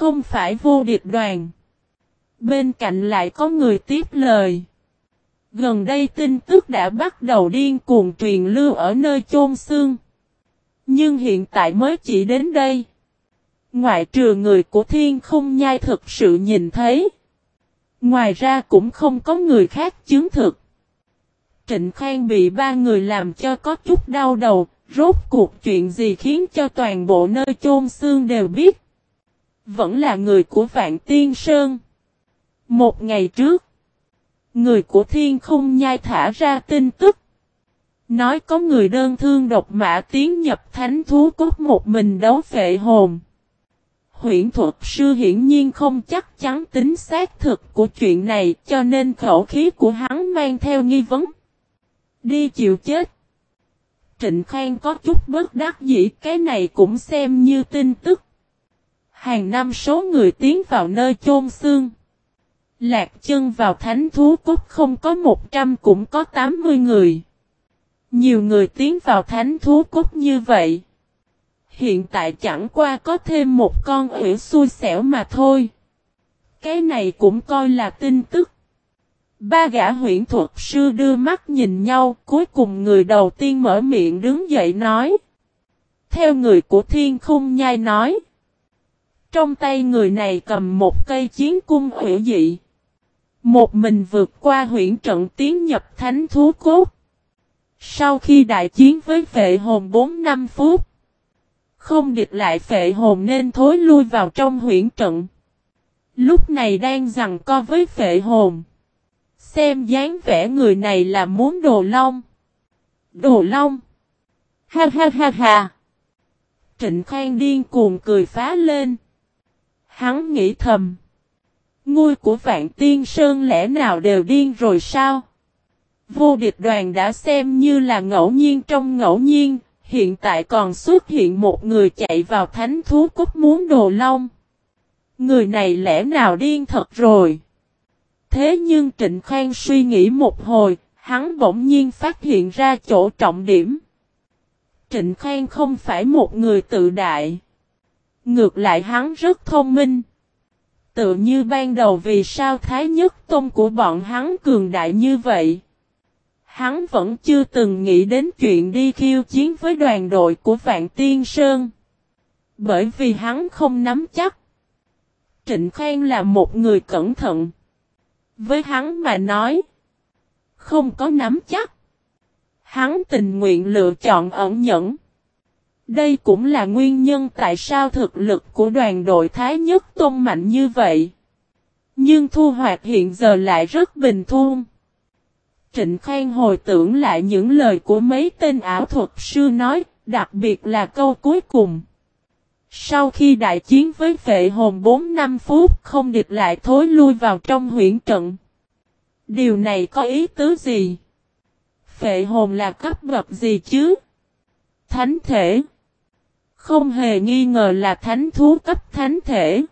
Không phải vô địch đoàn. Bên cạnh lại có người tiếp lời. Gần đây tin tức đã bắt đầu điên cuồng truyền lưu ở nơi chôn xương. Nhưng hiện tại mới chỉ đến đây. Ngoại trừ người của thiên không nhai thực sự nhìn thấy. Ngoài ra cũng không có người khác chứng thực. Trịnh Khang bị ba người làm cho có chút đau đầu, rốt cuộc chuyện gì khiến cho toàn bộ nơi chôn xương đều biết. Vẫn là người của Vạn Tiên Sơn. Một ngày trước, người của thiên không nhai thả ra tin tức. Nói có người đơn thương độc mã tiến nhập thánh thú cốt một mình đấu phệ hồn. Huyển thuật sư hiển nhiên không chắc chắn tính xác thực của chuyện này cho nên khẩu khí của hắn mang theo nghi vấn. Đi chịu chết. Trịnh Khang có chút bất đắc dĩ cái này cũng xem như tin tức. Hàng năm số người tiến vào nơi chôn xương. Lạc chân vào thánh thú cốt không có 100 cũng có 80 người. Nhiều người tiến vào thánh thú cốt như vậy. Hiện tại chẳng qua có thêm một con ủy xui xẻo mà thôi. Cái này cũng coi là tin tức. Ba gã huyện thuật sư đưa mắt nhìn nhau, cuối cùng người đầu tiên mở miệng đứng dậy nói. Theo người của thiên khung nhai nói. Trong tay người này cầm một cây chiến cung hủy dị. Một mình vượt qua huyện trận tiến nhập thánh thú cốt. Sau khi đại chiến với phệ hồn 4 năm phút. Không địch lại phệ hồn nên thối lui vào trong huyện trận. Lúc này đang rằng co với phệ hồn. Xem dáng vẻ người này là muốn đồ long. Đồ long. Ha ha ha ha. Trịnh Khang điên cuồng cười phá lên. Hắn nghĩ thầm. Ngôi của Vạn Tiên Sơn lẽ nào đều điên rồi sao? Vô địch đoàn đã xem như là ngẫu nhiên trong ngẫu nhiên, hiện tại còn xuất hiện một người chạy vào thánh thú cút muốn đồ long. Người này lẽ nào điên thật rồi? Thế nhưng Trịnh Khang suy nghĩ một hồi, hắn bỗng nhiên phát hiện ra chỗ trọng điểm. Trịnh Khang không phải một người tự đại. Ngược lại hắn rất thông minh. Tự như ban đầu vì sao Thái Nhất Tôn của bọn hắn cường đại như vậy. Hắn vẫn chưa từng nghĩ đến chuyện đi khiêu chiến với đoàn đội của Vạn Tiên Sơn. Bởi vì hắn không nắm chắc. Trịnh Khang là một người cẩn thận. Với hắn mà nói. Không có nắm chắc. Hắn tình nguyện lựa chọn ẩn nhẫn. Đây cũng là nguyên nhân tại sao thực lực của đoàn đội Thái Nhất Tôn mạnh như vậy. Nhưng thu hoạch hiện giờ lại rất bình thường. Trịnh Khang hồi tưởng lại những lời của mấy tên ảo thuật sư nói, đặc biệt là câu cuối cùng. Sau khi đại chiến với phệ hồn 4 năm phút không địch lại thối lui vào trong huyển trận. Điều này có ý tứ gì? Phệ hồn là cấp bậc gì chứ? Thánh thể. Không hề nghi ngờ là thánh thú cấp thánh thể.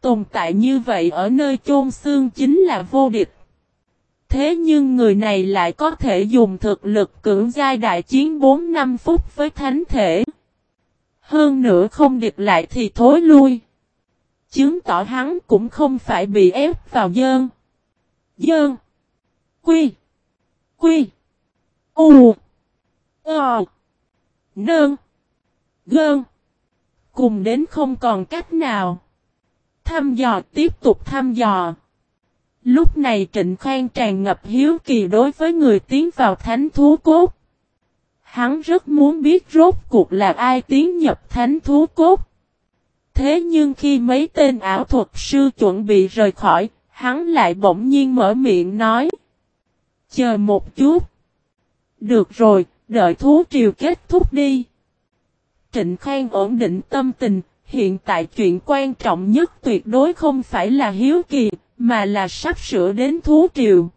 Tồn tại như vậy ở nơi chôn xương chính là vô địch. Thế nhưng người này lại có thể dùng thực lực cưỡng giai đại chiến 4 năm phút với thánh thể. Hơn nữa không địch lại thì thối lui. Chứng tỏ hắn cũng không phải bị ép vào dơn. Dơn. Quy. Quy. U. Ờ. Nơn. Gơn. Cùng đến không còn cách nào. Thăm dò tiếp tục thăm dò. Lúc này Trịnh Khang tràn ngập hiếu kỳ đối với người tiến vào thánh thú cốt. Hắn rất muốn biết rốt cuộc là ai tiến nhập thánh thú cốt. Thế nhưng khi mấy tên ảo thuật sư chuẩn bị rời khỏi, hắn lại bỗng nhiên mở miệng nói. Chờ một chút. Được rồi, đợi thú triều kết thúc đi. Trịnh Khang ổn định tâm tình, hiện tại chuyện quan trọng nhất tuyệt đối không phải là hiếu kỳ, mà là sắp sửa đến thú triều.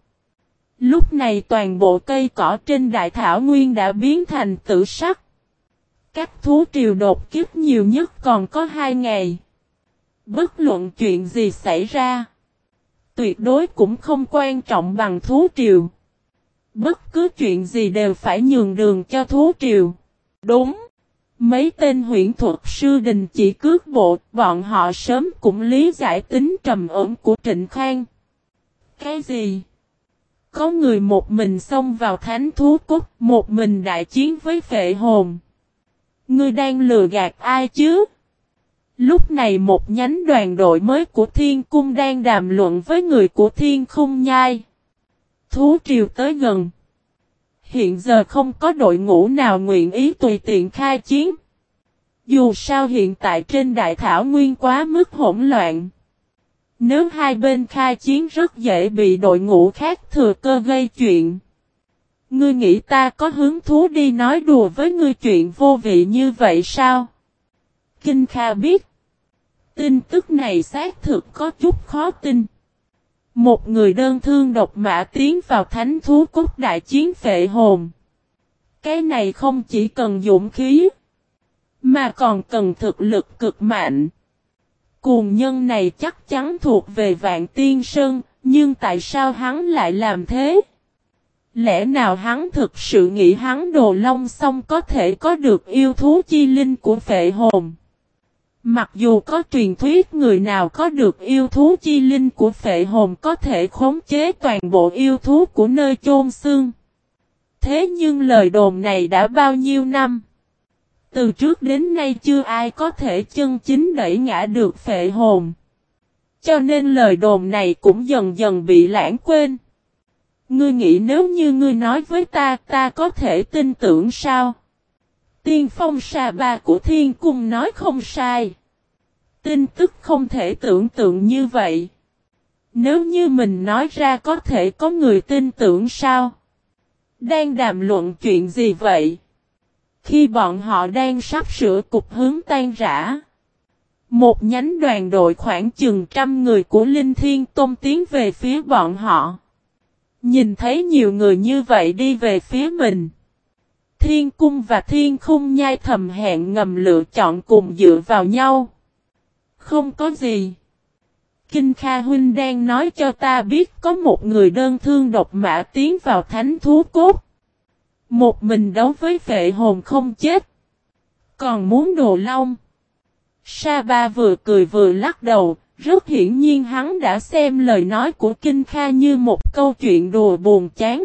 Lúc này toàn bộ cây cỏ trên đại thảo nguyên đã biến thành tử sắc. Các thú triều đột kiếp nhiều nhất còn có hai ngày. Bất luận chuyện gì xảy ra. Tuyệt đối cũng không quan trọng bằng thú triều. Bất cứ chuyện gì đều phải nhường đường cho thú triều. Đúng. Mấy tên huyện thuật sư đình chỉ cước bộ, bọn họ sớm cũng lý giải tính trầm ổn của Trịnh Khang. Cái gì? Có người một mình xông vào thánh thú cốt, một mình đại chiến với phệ hồn. Ngươi đang lừa gạt ai chứ? Lúc này một nhánh đoàn đội mới của thiên cung đang đàm luận với người của thiên khung nhai. Thú triều tới gần. Hiện giờ không có đội ngũ nào nguyện ý tùy tiện khai chiến. Dù sao hiện tại trên đại thảo nguyên quá mức hỗn loạn. Nếu hai bên khai chiến rất dễ bị đội ngũ khác thừa cơ gây chuyện. Ngươi nghĩ ta có hứng thú đi nói đùa với ngươi chuyện vô vị như vậy sao? Kinh Kha biết. Tin tức này xác thực có chút khó tin. Một người đơn thương độc mã tiến vào thánh thú cốt đại chiến phệ hồn. Cái này không chỉ cần dũng khí, mà còn cần thực lực cực mạnh. Cuồng nhân này chắc chắn thuộc về vạn tiên sơn, nhưng tại sao hắn lại làm thế? Lẽ nào hắn thực sự nghĩ hắn đồ long xong có thể có được yêu thú chi linh của phệ hồn? Mặc dù có truyền thuyết người nào có được yêu thú chi linh của phệ hồn có thể khống chế toàn bộ yêu thú của nơi chôn xương. Thế nhưng lời đồn này đã bao nhiêu năm? Từ trước đến nay chưa ai có thể chân chính đẩy ngã được phệ hồn. Cho nên lời đồn này cũng dần dần bị lãng quên. Ngươi nghĩ nếu như ngươi nói với ta, ta có thể tin tưởng sao? Tiên phong xà ba của thiên cung nói không sai. Tin tức không thể tưởng tượng như vậy. Nếu như mình nói ra có thể có người tin tưởng sao? Đang đàm luận chuyện gì vậy? Khi bọn họ đang sắp sửa cục hướng tan rã. Một nhánh đoàn đội khoảng chừng trăm người của Linh Thiên Tôn tiến về phía bọn họ. Nhìn thấy nhiều người như vậy đi về phía mình. Thiên cung và thiên khung nhai thầm hẹn ngầm lựa chọn cùng dựa vào nhau. Không có gì. Kinh Kha Huynh đang nói cho ta biết có một người đơn thương độc mã tiến vào thánh thú cốt. Một mình đấu với vệ hồn không chết. Còn muốn đồ long. Sa ba vừa cười vừa lắc đầu, rất hiển nhiên hắn đã xem lời nói của Kinh Kha như một câu chuyện đùa buồn chán.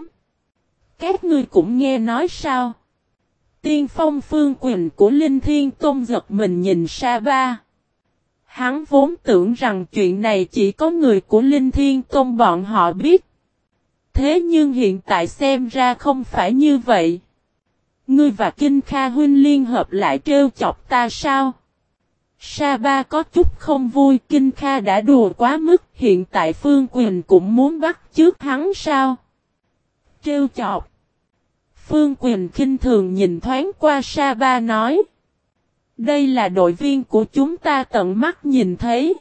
Các ngươi cũng nghe nói sao? Tiên phong phương quyền của Linh Thiên Tôn giật mình nhìn Sa ba. Hắn vốn tưởng rằng chuyện này chỉ có người của Linh Thiên Tôn bọn họ biết. Thế nhưng hiện tại xem ra không phải như vậy. Ngươi và Kinh Kha Huynh liên hợp lại trêu chọc ta sao? Sa ba có chút không vui, Kinh Kha đã đùa quá mức, hiện tại Phương Quyền cũng muốn bắt trước hắn sao? Trêu chọc. Phương Quyền kinh thường nhìn thoáng qua Sa ba nói. Đây là đội viên của chúng ta tận mắt nhìn thấy.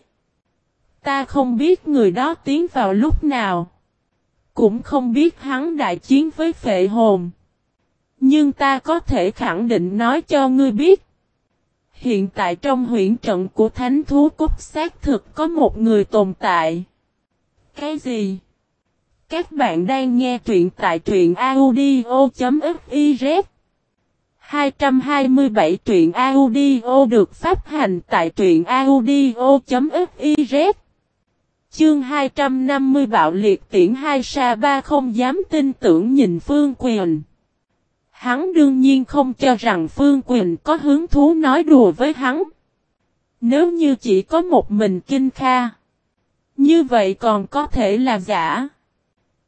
Ta không biết người đó tiến vào lúc nào. Cũng không biết hắn đại chiến với phệ hồn. Nhưng ta có thể khẳng định nói cho ngươi biết. Hiện tại trong huyện trận của thánh thú cốt xác thực có một người tồn tại. Cái gì? Các bạn đang nghe truyện tại truyện audio.fif 227 truyện audio được phát hành tại truyện audio.fiz Chương 250 bạo liệt tiễn hai sa ba không dám tin tưởng nhìn Phương Quyền. Hắn đương nhiên không cho rằng Phương Quyền có hứng thú nói đùa với hắn. Nếu như chỉ có một mình Kinh Kha. Như vậy còn có thể là giả.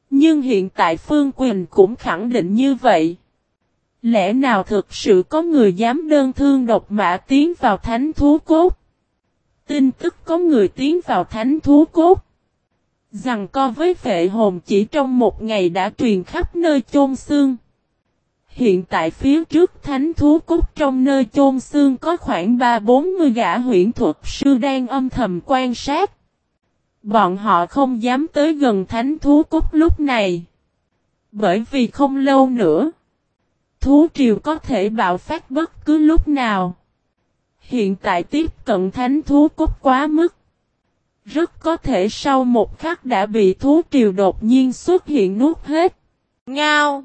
Nhưng hiện tại Phương Quyền cũng khẳng định như vậy. Lẽ nào thực sự có người dám đơn thương độc mã tiến vào thánh thú cốt? Tin tức có người tiến vào thánh thú cốt. Rằng co với phệ hồn chỉ trong một ngày đã truyền khắp nơi chôn xương. Hiện tại phía trước thánh thú cốt trong nơi chôn xương có khoảng 3-40 gã huyện thuật sư đang âm thầm quan sát. Bọn họ không dám tới gần thánh thú cốt lúc này. Bởi vì không lâu nữa. Thú triều có thể bạo phát bất cứ lúc nào. Hiện tại tiếp cận thánh thú cốt quá mức. Rất có thể sau một khắc đã bị thú triều đột nhiên xuất hiện nuốt hết. Ngao!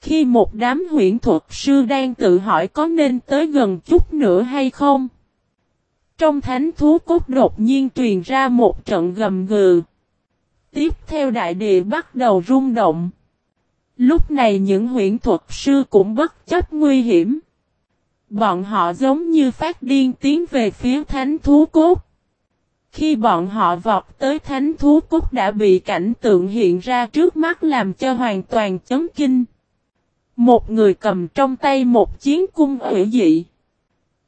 Khi một đám huyện thuật sư đang tự hỏi có nên tới gần chút nữa hay không. Trong thánh thú cốt đột nhiên truyền ra một trận gầm gừ. Tiếp theo đại địa bắt đầu rung động. Lúc này những huyện thuật sư cũng bất chấp nguy hiểm. Bọn họ giống như phát điên tiến về phía thánh thú cốt. Khi bọn họ vọt tới thánh thú cốt đã bị cảnh tượng hiện ra trước mắt làm cho hoàn toàn chấn kinh. Một người cầm trong tay một chiến cung ủy dị.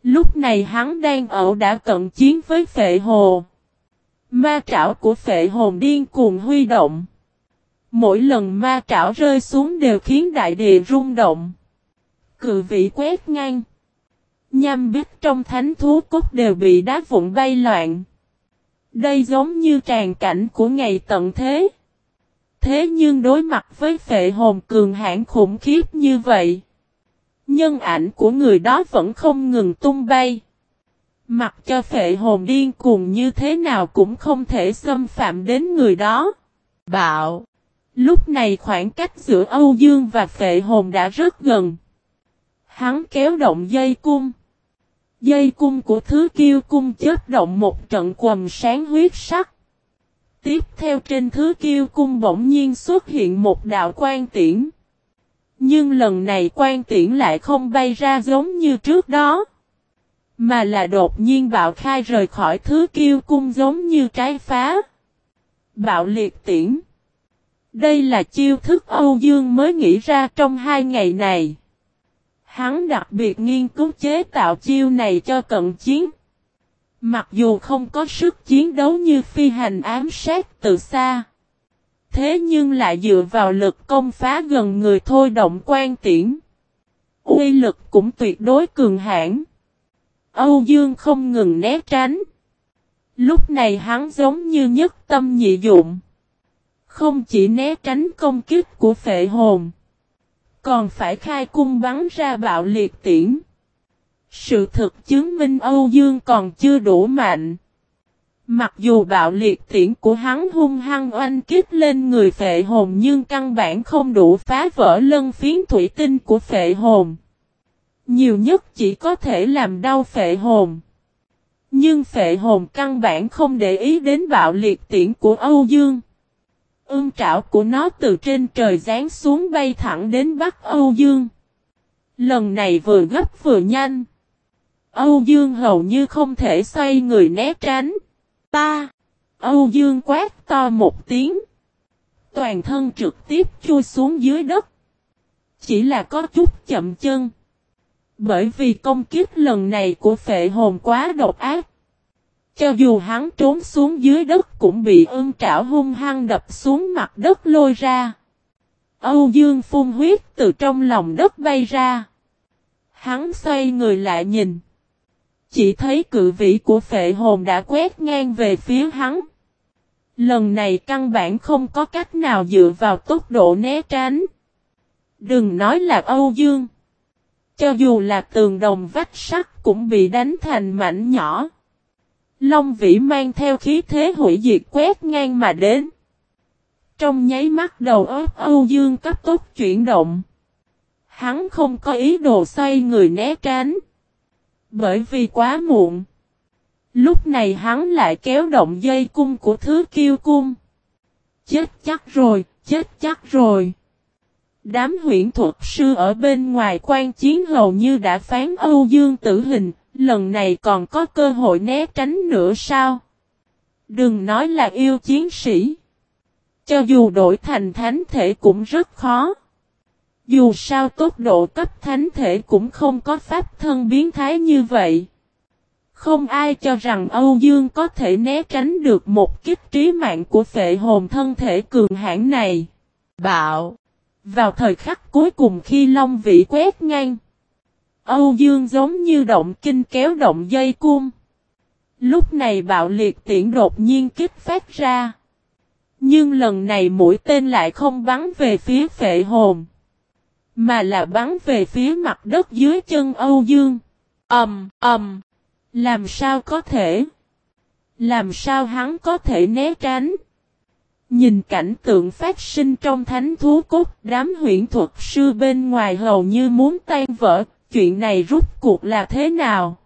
Lúc này hắn đang ở đã cận chiến với phệ hồ. Ma trảo của phệ hồn điên cuồng huy động. Mỗi lần ma trảo rơi xuống đều khiến đại địa rung động. Cự vị quét ngang. Nham biết trong thánh thú cốt đều bị đá vụn bay loạn. Đây giống như tràn cảnh của ngày tận thế. Thế nhưng đối mặt với phệ hồn cường hãn khủng khiếp như vậy. Nhân ảnh của người đó vẫn không ngừng tung bay. Mặc cho phệ hồn điên cuồng như thế nào cũng không thể xâm phạm đến người đó. Bạo. Lúc này khoảng cách giữa Âu Dương và phệ hồn đã rất gần. Hắn kéo động dây cung. Dây cung của thứ kiêu cung chết động một trận quầm sáng huyết sắc. Tiếp theo trên thứ kiêu cung bỗng nhiên xuất hiện một đạo quan tiễn. Nhưng lần này quan tiễn lại không bay ra giống như trước đó. Mà là đột nhiên bạo khai rời khỏi thứ kiêu cung giống như trái phá. Bạo liệt tiễn. Đây là chiêu thức Âu Dương mới nghĩ ra trong hai ngày này. Hắn đặc biệt nghiên cứu chế tạo chiêu này cho cận chiến. Mặc dù không có sức chiến đấu như phi hành ám sát từ xa. Thế nhưng lại dựa vào lực công phá gần người thôi động quan tiễn. Uy lực cũng tuyệt đối cường hãn. Âu Dương không ngừng né tránh. Lúc này hắn giống như nhất tâm nhị dụng. Không chỉ né tránh công kích của phệ hồn. Còn phải khai cung bắn ra bạo liệt tiễn. Sự thực chứng minh Âu Dương còn chưa đủ mạnh. Mặc dù bạo liệt tiễn của hắn hung hăng oanh kích lên người phệ hồn nhưng căn bản không đủ phá vỡ lân phiến thủy tinh của phệ hồn. Nhiều nhất chỉ có thể làm đau phệ hồn. Nhưng phệ hồn căn bản không để ý đến bạo liệt tiễn của Âu Dương. Ương trảo của nó từ trên trời rán xuống bay thẳng đến Bắc Âu Dương. Lần này vừa gấp vừa nhanh. Âu Dương hầu như không thể xoay người né tránh. Ta! Âu Dương quát to một tiếng. Toàn thân trực tiếp chui xuống dưới đất. Chỉ là có chút chậm chân. Bởi vì công kiếp lần này của phệ hồn quá độc ác. Cho dù hắn trốn xuống dưới đất cũng bị ưng trảo hung hăng đập xuống mặt đất lôi ra. Âu Dương phun huyết từ trong lòng đất bay ra. Hắn xoay người lại nhìn. Chỉ thấy cự vĩ của phệ hồn đã quét ngang về phía hắn. Lần này căn bản không có cách nào dựa vào tốc độ né tránh. Đừng nói là Âu Dương. Cho dù là tường đồng vách sắt cũng bị đánh thành mảnh nhỏ. Long vĩ mang theo khí thế hủy diệt quét ngang mà đến. Trong nháy mắt đầu óc Âu Dương cấp tốc chuyển động. Hắn không có ý đồ xoay người né tránh. Bởi vì quá muộn. Lúc này hắn lại kéo động dây cung của thứ kiêu cung. Chết chắc rồi, chết chắc rồi. Đám huyện thuật sư ở bên ngoài quan chiến hầu như đã phán Âu Dương tử hình, lần này còn có cơ hội né tránh nữa sao? Đừng nói là yêu chiến sĩ. Cho dù đổi thành thánh thể cũng rất khó. Dù sao tốc độ cấp thánh thể cũng không có pháp thân biến thái như vậy. Không ai cho rằng Âu Dương có thể né tránh được một kích trí mạng của phệ hồn thân thể cường hãn này. Bạo. Vào thời khắc cuối cùng khi Long Vĩ quét ngang. Âu Dương giống như động kinh kéo động dây cung. Lúc này bạo liệt tiễn đột nhiên kích phát ra. Nhưng lần này mũi tên lại không bắn về phía phệ hồn. Mà là bắn về phía mặt đất dưới chân Âu Dương. Ẩm, um, Ẩm. Um. Làm sao có thể? Làm sao hắn có thể né tránh? Nhìn cảnh tượng phát sinh trong thánh thú cốt, đám huyện thuật sư bên ngoài hầu như muốn tan vỡ, chuyện này rút cuộc là thế nào?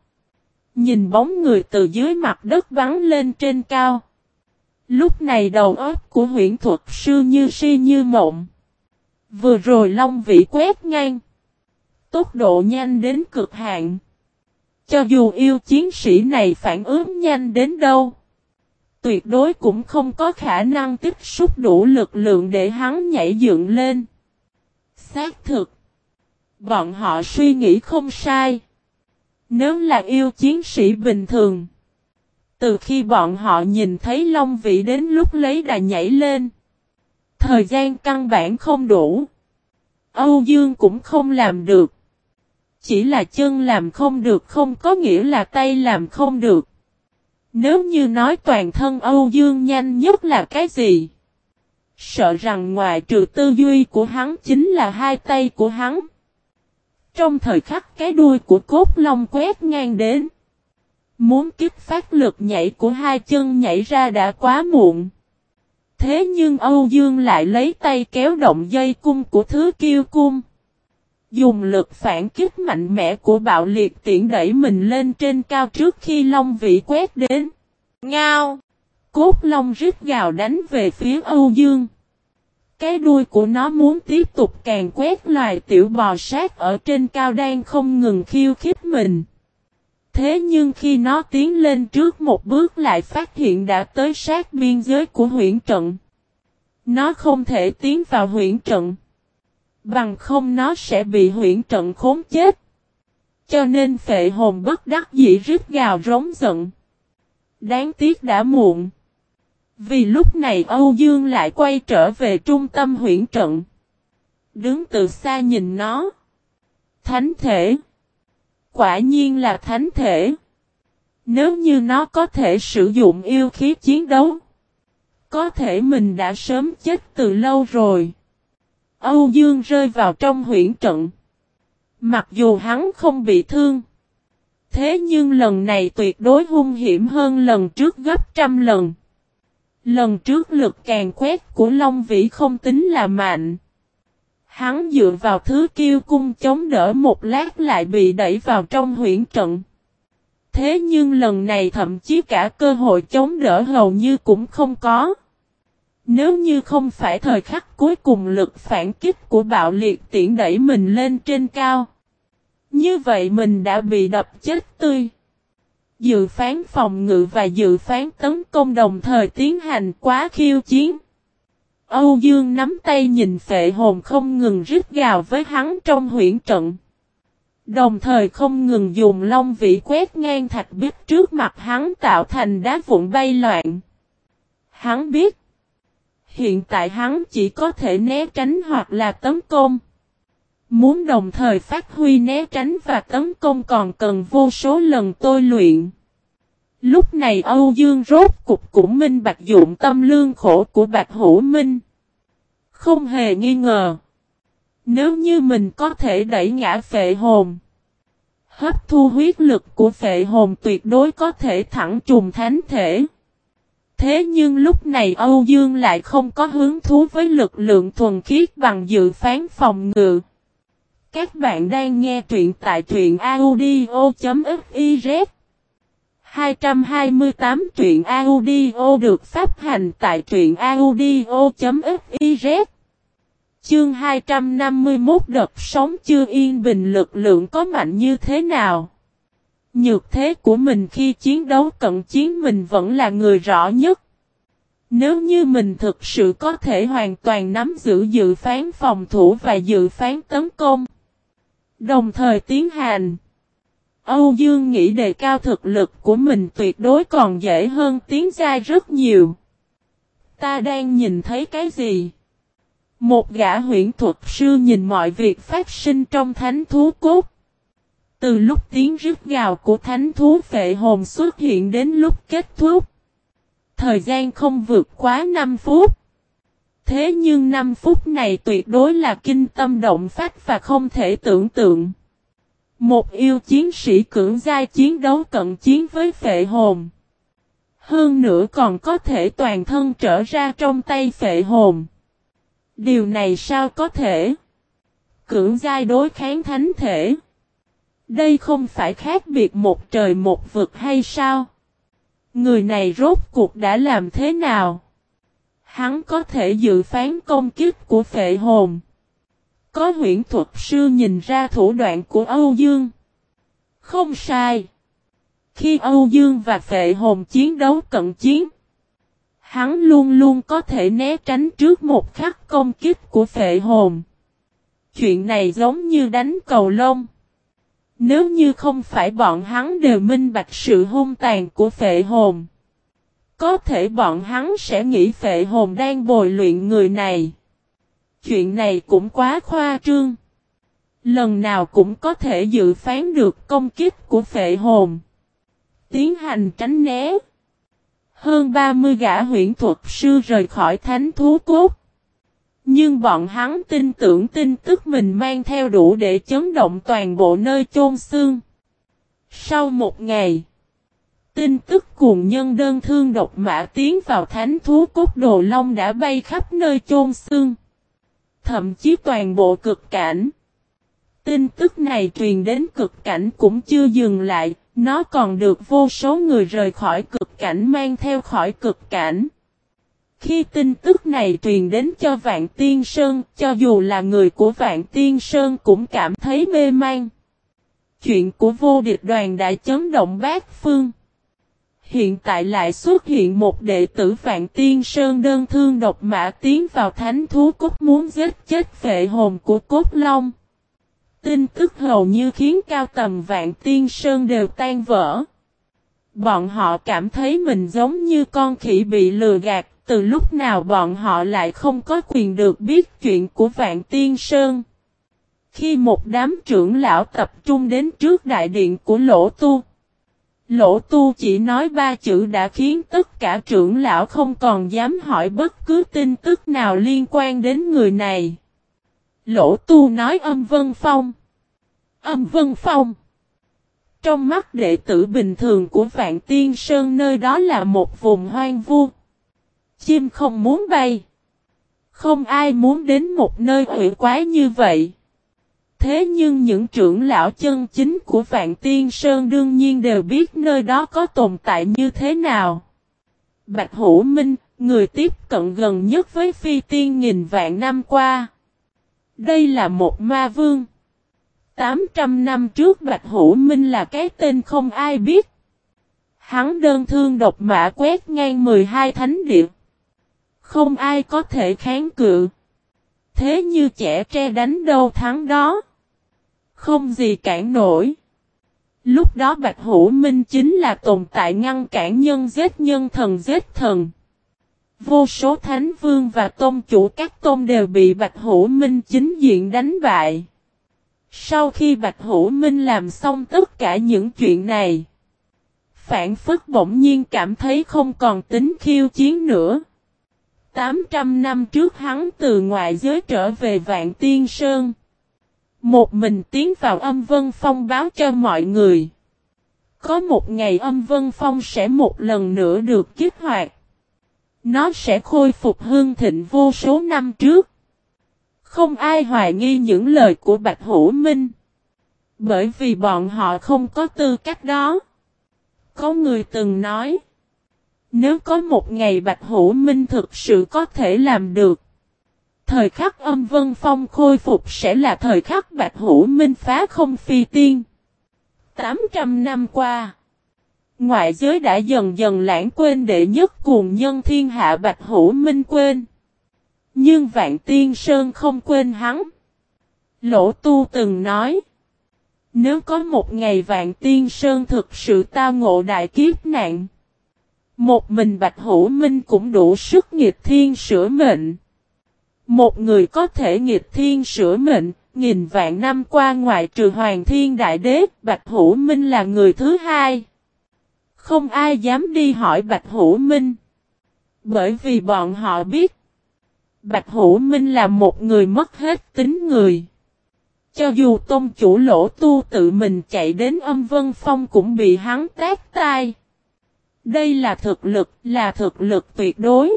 Nhìn bóng người từ dưới mặt đất bắn lên trên cao. Lúc này đầu óc của huyện thuật sư như si như mộng. Vừa rồi long vị quét ngang. Tốc độ nhanh đến cực hạn. Cho dù yêu chiến sĩ này phản ứng nhanh đến đâu. Tuyệt đối cũng không có khả năng tiếp xúc đủ lực lượng để hắn nhảy dựng lên. Xác thực. Bọn họ suy nghĩ không sai. Nếu là yêu chiến sĩ bình thường. Từ khi bọn họ nhìn thấy Long Vị đến lúc lấy đà nhảy lên. Thời gian căn bản không đủ. Âu Dương cũng không làm được. Chỉ là chân làm không được, không có nghĩa là tay làm không được. Nếu như nói toàn thân Âu Dương nhanh nhất là cái gì? Sợ rằng ngoài trừ tư duy của hắn chính là hai tay của hắn. Trong thời khắc cái đuôi của cốt long quét ngang đến. Muốn kích phát lực nhảy của hai chân nhảy ra đã quá muộn. Thế nhưng Âu Dương lại lấy tay kéo động dây cung của thứ kiêu cung. Dùng lực phản kích mạnh mẽ của bạo liệt tiện đẩy mình lên trên cao trước khi Long Vĩ quét đến. Ngao! Cốt Long rít gào đánh về phía Âu Dương. Cái đuôi của nó muốn tiếp tục càng quét loài tiểu bò sát ở trên cao đang không ngừng khiêu khích mình. Thế nhưng khi nó tiến lên trước một bước lại phát hiện đã tới sát biên giới của huyện trận. Nó không thể tiến vào huyện trận. Bằng không nó sẽ bị huyện trận khốn chết. Cho nên phệ hồn bất đắc dĩ rít gào rống giận. Đáng tiếc đã muộn. Vì lúc này Âu Dương lại quay trở về trung tâm huyện trận. Đứng từ xa nhìn nó. Thánh thể. Quả nhiên là thánh thể. Nếu như nó có thể sử dụng yêu khí chiến đấu. Có thể mình đã sớm chết từ lâu rồi. Âu Dương rơi vào trong huyễn trận. Mặc dù hắn không bị thương. Thế nhưng lần này tuyệt đối hung hiểm hơn lần trước gấp trăm lần. Lần trước lực càng quét của Long Vĩ không tính là mạnh. Hắn dựa vào thứ kiêu cung chống đỡ một lát lại bị đẩy vào trong huyễn trận. Thế nhưng lần này thậm chí cả cơ hội chống đỡ hầu như cũng không có. Nếu như không phải thời khắc cuối cùng lực phản kích của bạo liệt tiện đẩy mình lên trên cao. Như vậy mình đã bị đập chết tươi. Dự phán phòng ngự và dự phán tấn công đồng thời tiến hành quá khiêu chiến. Âu Dương nắm tay nhìn phệ hồn không ngừng rít gào với hắn trong huyển trận. Đồng thời không ngừng dùng long vị quét ngang thạch bích trước mặt hắn tạo thành đá vụn bay loạn. Hắn biết. Hiện tại hắn chỉ có thể né tránh hoặc là tấn công. Muốn đồng thời phát huy né tránh và tấn công còn cần vô số lần tôi luyện. Lúc này Âu Dương rốt cục cũng minh bạch dụng tâm lương khổ của Bạch Hữu Minh. Không hề nghi ngờ. Nếu như mình có thể đẩy ngã phệ hồn. Hấp thu huyết lực của phệ hồn tuyệt đối có thể thẳng trùng thánh thể. Thế nhưng lúc này Âu Dương lại không có hứng thú với lực lượng thuần khiết bằng dự phán phòng ngự. Các bạn đang nghe truyện tại truyện audio.fiz 228 truyện audio được phát hành tại truyện audio.fiz Chương 251 đợt sống chưa yên bình lực lượng có mạnh như thế nào? Nhược thế của mình khi chiến đấu cận chiến mình vẫn là người rõ nhất. Nếu như mình thực sự có thể hoàn toàn nắm giữ dự phán phòng thủ và dự phán tấn công. Đồng thời tiến hành. Âu Dương nghĩ đề cao thực lực của mình tuyệt đối còn dễ hơn tiến giai rất nhiều. Ta đang nhìn thấy cái gì? Một gã huyễn thuật sư nhìn mọi việc phát sinh trong thánh thú cốt. Từ lúc tiếng rít gào của thánh thú phệ hồn xuất hiện đến lúc kết thúc. Thời gian không vượt quá 5 phút. Thế nhưng 5 phút này tuyệt đối là kinh tâm động phách và không thể tưởng tượng. Một yêu chiến sĩ cưỡng giai chiến đấu cận chiến với phệ hồn. Hơn nữa còn có thể toàn thân trở ra trong tay phệ hồn. Điều này sao có thể? Cưỡng giai đối kháng thánh thể. Đây không phải khác biệt một trời một vực hay sao? Người này rốt cuộc đã làm thế nào? Hắn có thể dự phán công kích của phệ hồn. Có huyễn thuật sư nhìn ra thủ đoạn của Âu Dương. Không sai. Khi Âu Dương và phệ hồn chiến đấu cận chiến, hắn luôn luôn có thể né tránh trước một khắc công kích của phệ hồn. Chuyện này giống như đánh cầu lông. Nếu như không phải bọn hắn đều minh bạch sự hung tàn của phệ hồn. Có thể bọn hắn sẽ nghĩ phệ hồn đang bồi luyện người này. Chuyện này cũng quá khoa trương. Lần nào cũng có thể dự phán được công kích của phệ hồn. Tiến hành tránh né. Hơn 30 gã huyện thuật sư rời khỏi thánh thú cốt. Nhưng bọn hắn tin tưởng tin tức mình mang theo đủ để chấn động toàn bộ nơi chôn xương. Sau một ngày, tin tức cuồng nhân đơn thương độc mã tiến vào thánh thú cốt đồ long đã bay khắp nơi chôn xương. Thậm chí toàn bộ cực cảnh. Tin tức này truyền đến cực cảnh cũng chưa dừng lại, nó còn được vô số người rời khỏi cực cảnh mang theo khỏi cực cảnh. Khi tin tức này truyền đến cho Vạn Tiên Sơn, cho dù là người của Vạn Tiên Sơn cũng cảm thấy mê man. Chuyện của vô địch đoàn đã chấn động bát phương. Hiện tại lại xuất hiện một đệ tử Vạn Tiên Sơn đơn thương độc mã tiến vào thánh thú cốt muốn giết chết phệ hồn của cốt long. Tin tức hầu như khiến cao tầm Vạn Tiên Sơn đều tan vỡ. Bọn họ cảm thấy mình giống như con khỉ bị lừa gạt, từ lúc nào bọn họ lại không có quyền được biết chuyện của Vạn Tiên Sơn. Khi một đám trưởng lão tập trung đến trước đại điện của Lỗ Tu, Lỗ Tu chỉ nói ba chữ đã khiến tất cả trưởng lão không còn dám hỏi bất cứ tin tức nào liên quan đến người này. Lỗ Tu nói âm Vân Phong. Âm Vân Phong. Trong mắt đệ tử bình thường của Vạn Tiên Sơn nơi đó là một vùng hoang vu. Chim không muốn bay. Không ai muốn đến một nơi hủy quái như vậy. Thế nhưng những trưởng lão chân chính của Vạn Tiên Sơn đương nhiên đều biết nơi đó có tồn tại như thế nào. Bạch Hữu Minh, người tiếp cận gần nhất với Phi Tiên nghìn vạn năm qua. Đây là một ma vương. 800 năm trước Bạch Hữu Minh là cái tên không ai biết. Hắn đơn thương độc mã quét ngang 12 thánh địa. Không ai có thể kháng cự. Thế như trẻ tre đánh đâu thắng đó. Không gì cản nổi. Lúc đó Bạch Hữu Minh chính là tồn tại ngăn cản nhân giết nhân thần giết thần. Vô số thánh vương và tôn chủ các tôn đều bị Bạch Hữu Minh chính diện đánh bại. Sau khi Bạch Hữu Minh làm xong tất cả những chuyện này, Phản phức bỗng nhiên cảm thấy không còn tính khiêu chiến nữa. 800 năm trước hắn từ ngoại giới trở về Vạn Tiên Sơn. Một mình tiến vào âm vân phong báo cho mọi người. Có một ngày âm vân phong sẽ một lần nữa được kích hoạt. Nó sẽ khôi phục hương thịnh vô số năm trước. Không ai hoài nghi những lời của Bạch Hữu Minh. Bởi vì bọn họ không có tư cách đó. Có người từng nói. Nếu có một ngày Bạch Hữu Minh thực sự có thể làm được. Thời khắc âm vân phong khôi phục sẽ là thời khắc Bạch Hữu Minh phá không phi tiên. 800 năm qua. Ngoại giới đã dần dần lãng quên đệ nhất cuồng nhân thiên hạ Bạch Hữu Minh quên. Nhưng Vạn Tiên Sơn không quên hắn. Lỗ Tu từng nói. Nếu có một ngày Vạn Tiên Sơn thực sự tao ngộ đại kiếp nạn. Một mình Bạch Hữu Minh cũng đủ sức nghiệp thiên sửa mệnh. Một người có thể nghịch thiên sửa mệnh, nghìn vạn năm qua ngoại trừ Hoàng Thiên Đại Đế, Bạch Hữu Minh là người thứ hai. Không ai dám đi hỏi Bạch Hữu Minh. Bởi vì bọn họ biết, Bạch Hữu Minh là một người mất hết tính người. Cho dù tôn chủ lỗ tu tự mình chạy đến âm vân phong cũng bị hắn tát tai. Đây là thực lực, là thực lực tuyệt đối.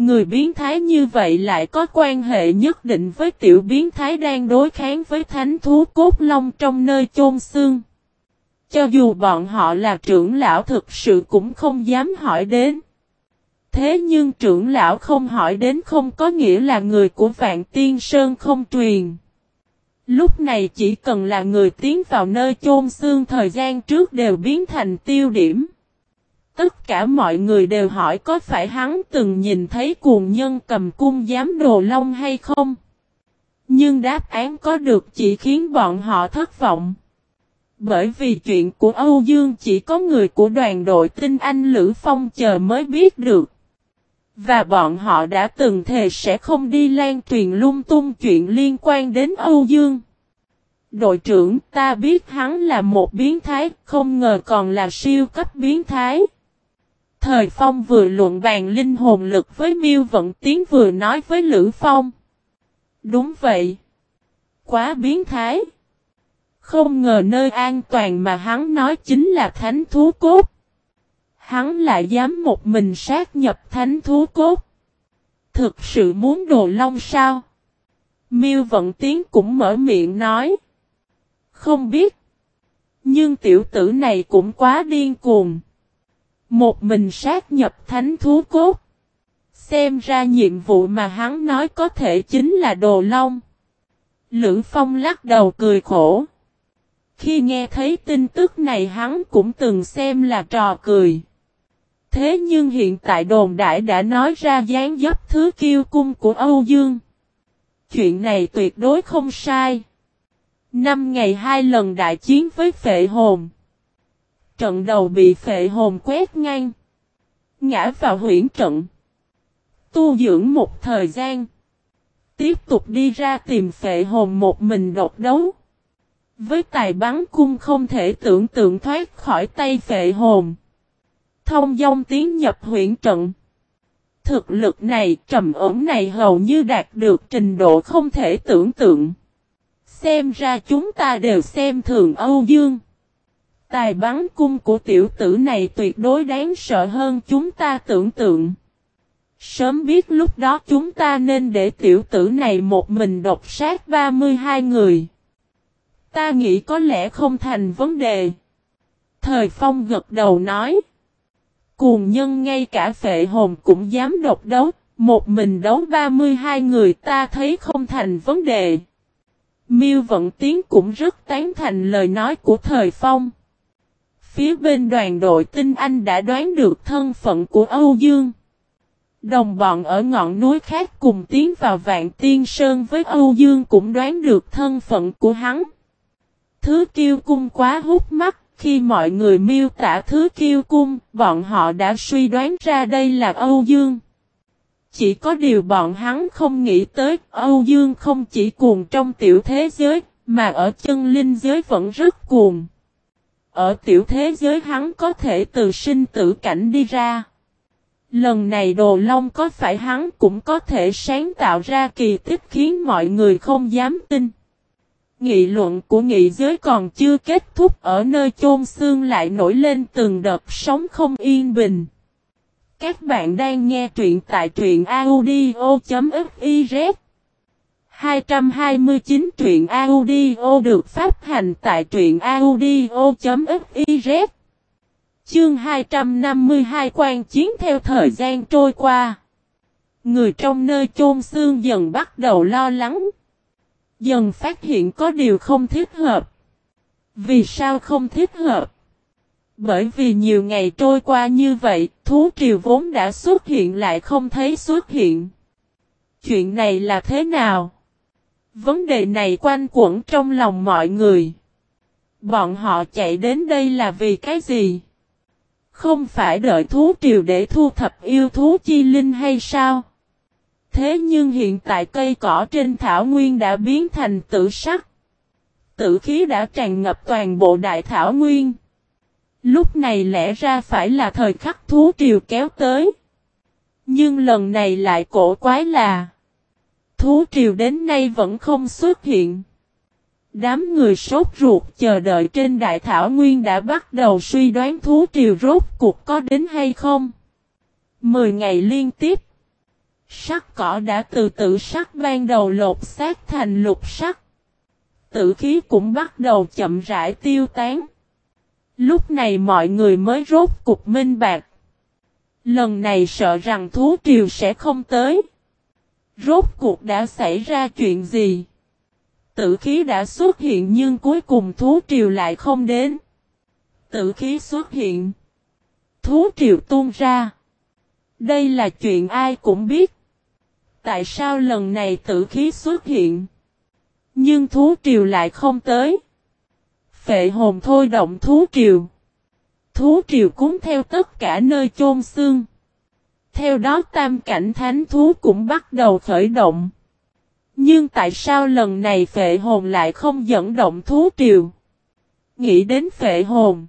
Người biến thái như vậy lại có quan hệ nhất định với tiểu biến thái đang đối kháng với thánh thú cốt long trong nơi chôn xương. Cho dù bọn họ là trưởng lão thực sự cũng không dám hỏi đến. Thế nhưng trưởng lão không hỏi đến không có nghĩa là người của Vạn Tiên Sơn không truyền. Lúc này chỉ cần là người tiến vào nơi chôn xương thời gian trước đều biến thành tiêu điểm. Tất cả mọi người đều hỏi có phải hắn từng nhìn thấy cuồng nhân cầm cung giám đồ long hay không? Nhưng đáp án có được chỉ khiến bọn họ thất vọng. Bởi vì chuyện của Âu Dương chỉ có người của đoàn đội tinh anh Lữ Phong chờ mới biết được. Và bọn họ đã từng thề sẽ không đi lan truyền lung tung chuyện liên quan đến Âu Dương. Đội trưởng ta biết hắn là một biến thái, không ngờ còn là siêu cấp biến thái. Thời Phong vừa luận bàn linh hồn lực với Miêu Vận Tiến vừa nói với Lữ Phong. Đúng vậy. Quá biến thái. Không ngờ nơi an toàn mà hắn nói chính là thánh thú cốt. Hắn lại dám một mình sát nhập thánh thú cốt. Thực sự muốn đồ long sao? Miêu Vận Tiến cũng mở miệng nói. Không biết. Nhưng tiểu tử này cũng quá điên cuồng. Một mình sát nhập thánh thú cốt. Xem ra nhiệm vụ mà hắn nói có thể chính là đồ long. Lữ Phong lắc đầu cười khổ. Khi nghe thấy tin tức này hắn cũng từng xem là trò cười. Thế nhưng hiện tại đồn đại đã nói ra dáng dấp thứ kiêu cung của Âu Dương. Chuyện này tuyệt đối không sai. Năm ngày hai lần đại chiến với phệ hồn. Trận đầu bị phệ hồn quét ngang. Ngã vào huyển trận. Tu dưỡng một thời gian. Tiếp tục đi ra tìm phệ hồn một mình độc đấu. Với tài bắn cung không thể tưởng tượng thoát khỏi tay phệ hồn. Thông dông tiến nhập huyện trận. Thực lực này, trầm ổn này hầu như đạt được trình độ không thể tưởng tượng. Xem ra chúng ta đều xem thường Âu Dương. Tài bắn cung của tiểu tử này tuyệt đối đáng sợ hơn chúng ta tưởng tượng. Sớm biết lúc đó chúng ta nên để tiểu tử này một mình độc sát 32 người. Ta nghĩ có lẽ không thành vấn đề. Thời Phong gật đầu nói. Cuồng nhân ngay cả phệ hồn cũng dám độc đấu, một mình đấu 32 người ta thấy không thành vấn đề. Miêu Vận Tiến cũng rất tán thành lời nói của Thời Phong. Phía bên đoàn đội tinh anh đã đoán được thân phận của Âu Dương. Đồng bọn ở ngọn núi khác cùng tiến vào vạn tiên sơn với Âu Dương cũng đoán được thân phận của hắn. Thứ kiêu cung quá hút mắt, khi mọi người miêu tả thứ kiêu cung, bọn họ đã suy đoán ra đây là Âu Dương. Chỉ có điều bọn hắn không nghĩ tới Âu Dương không chỉ cuồng trong tiểu thế giới, mà ở chân linh giới vẫn rất cuồng. Ở tiểu thế giới hắn có thể từ sinh tử cảnh đi ra. Lần này đồ long có phải hắn cũng có thể sáng tạo ra kỳ tích khiến mọi người không dám tin. Nghị luận của nghị giới còn chưa kết thúc ở nơi chôn xương lại nổi lên từng đợt sóng không yên bình. Các bạn đang nghe truyện tại truyện audio.fif 229 truyện audio được phát hành tại truyện audio.fiz Chương 252 quan chiến theo thời gian trôi qua. Người trong nơi chôn xương dần bắt đầu lo lắng. Dần phát hiện có điều không thích hợp. Vì sao không thích hợp? Bởi vì nhiều ngày trôi qua như vậy, thú triều vốn đã xuất hiện lại không thấy xuất hiện. Chuyện này là thế nào? Vấn đề này quanh quẩn trong lòng mọi người. Bọn họ chạy đến đây là vì cái gì? Không phải đợi thú triều để thu thập yêu thú chi linh hay sao? Thế nhưng hiện tại cây cỏ trên thảo nguyên đã biến thành tử sắc. Tử khí đã tràn ngập toàn bộ đại thảo nguyên. Lúc này lẽ ra phải là thời khắc thú triều kéo tới. Nhưng lần này lại cổ quái là Thú triều đến nay vẫn không xuất hiện. Đám người sốt ruột chờ đợi trên đại thảo nguyên đã bắt đầu suy đoán thú triều rốt cuộc có đến hay không. Mười ngày liên tiếp. Sắc cỏ đã từ tự sắc ban đầu lột xác thành lục sắc. Tử khí cũng bắt đầu chậm rãi tiêu tán. Lúc này mọi người mới rốt cục minh bạc. Lần này sợ rằng thú triều sẽ không tới. Rốt cuộc đã xảy ra chuyện gì? Tử khí đã xuất hiện nhưng cuối cùng thú triều lại không đến. Tử khí xuất hiện. Thú triều tuôn ra. Đây là chuyện ai cũng biết. Tại sao lần này tử khí xuất hiện? Nhưng thú triều lại không tới. Phệ hồn thôi động thú triều. Thú triều cúng theo tất cả nơi chôn xương. Theo đó tam cảnh thánh thú cũng bắt đầu khởi động. Nhưng tại sao lần này phệ hồn lại không dẫn động thú triều? Nghĩ đến phệ hồn.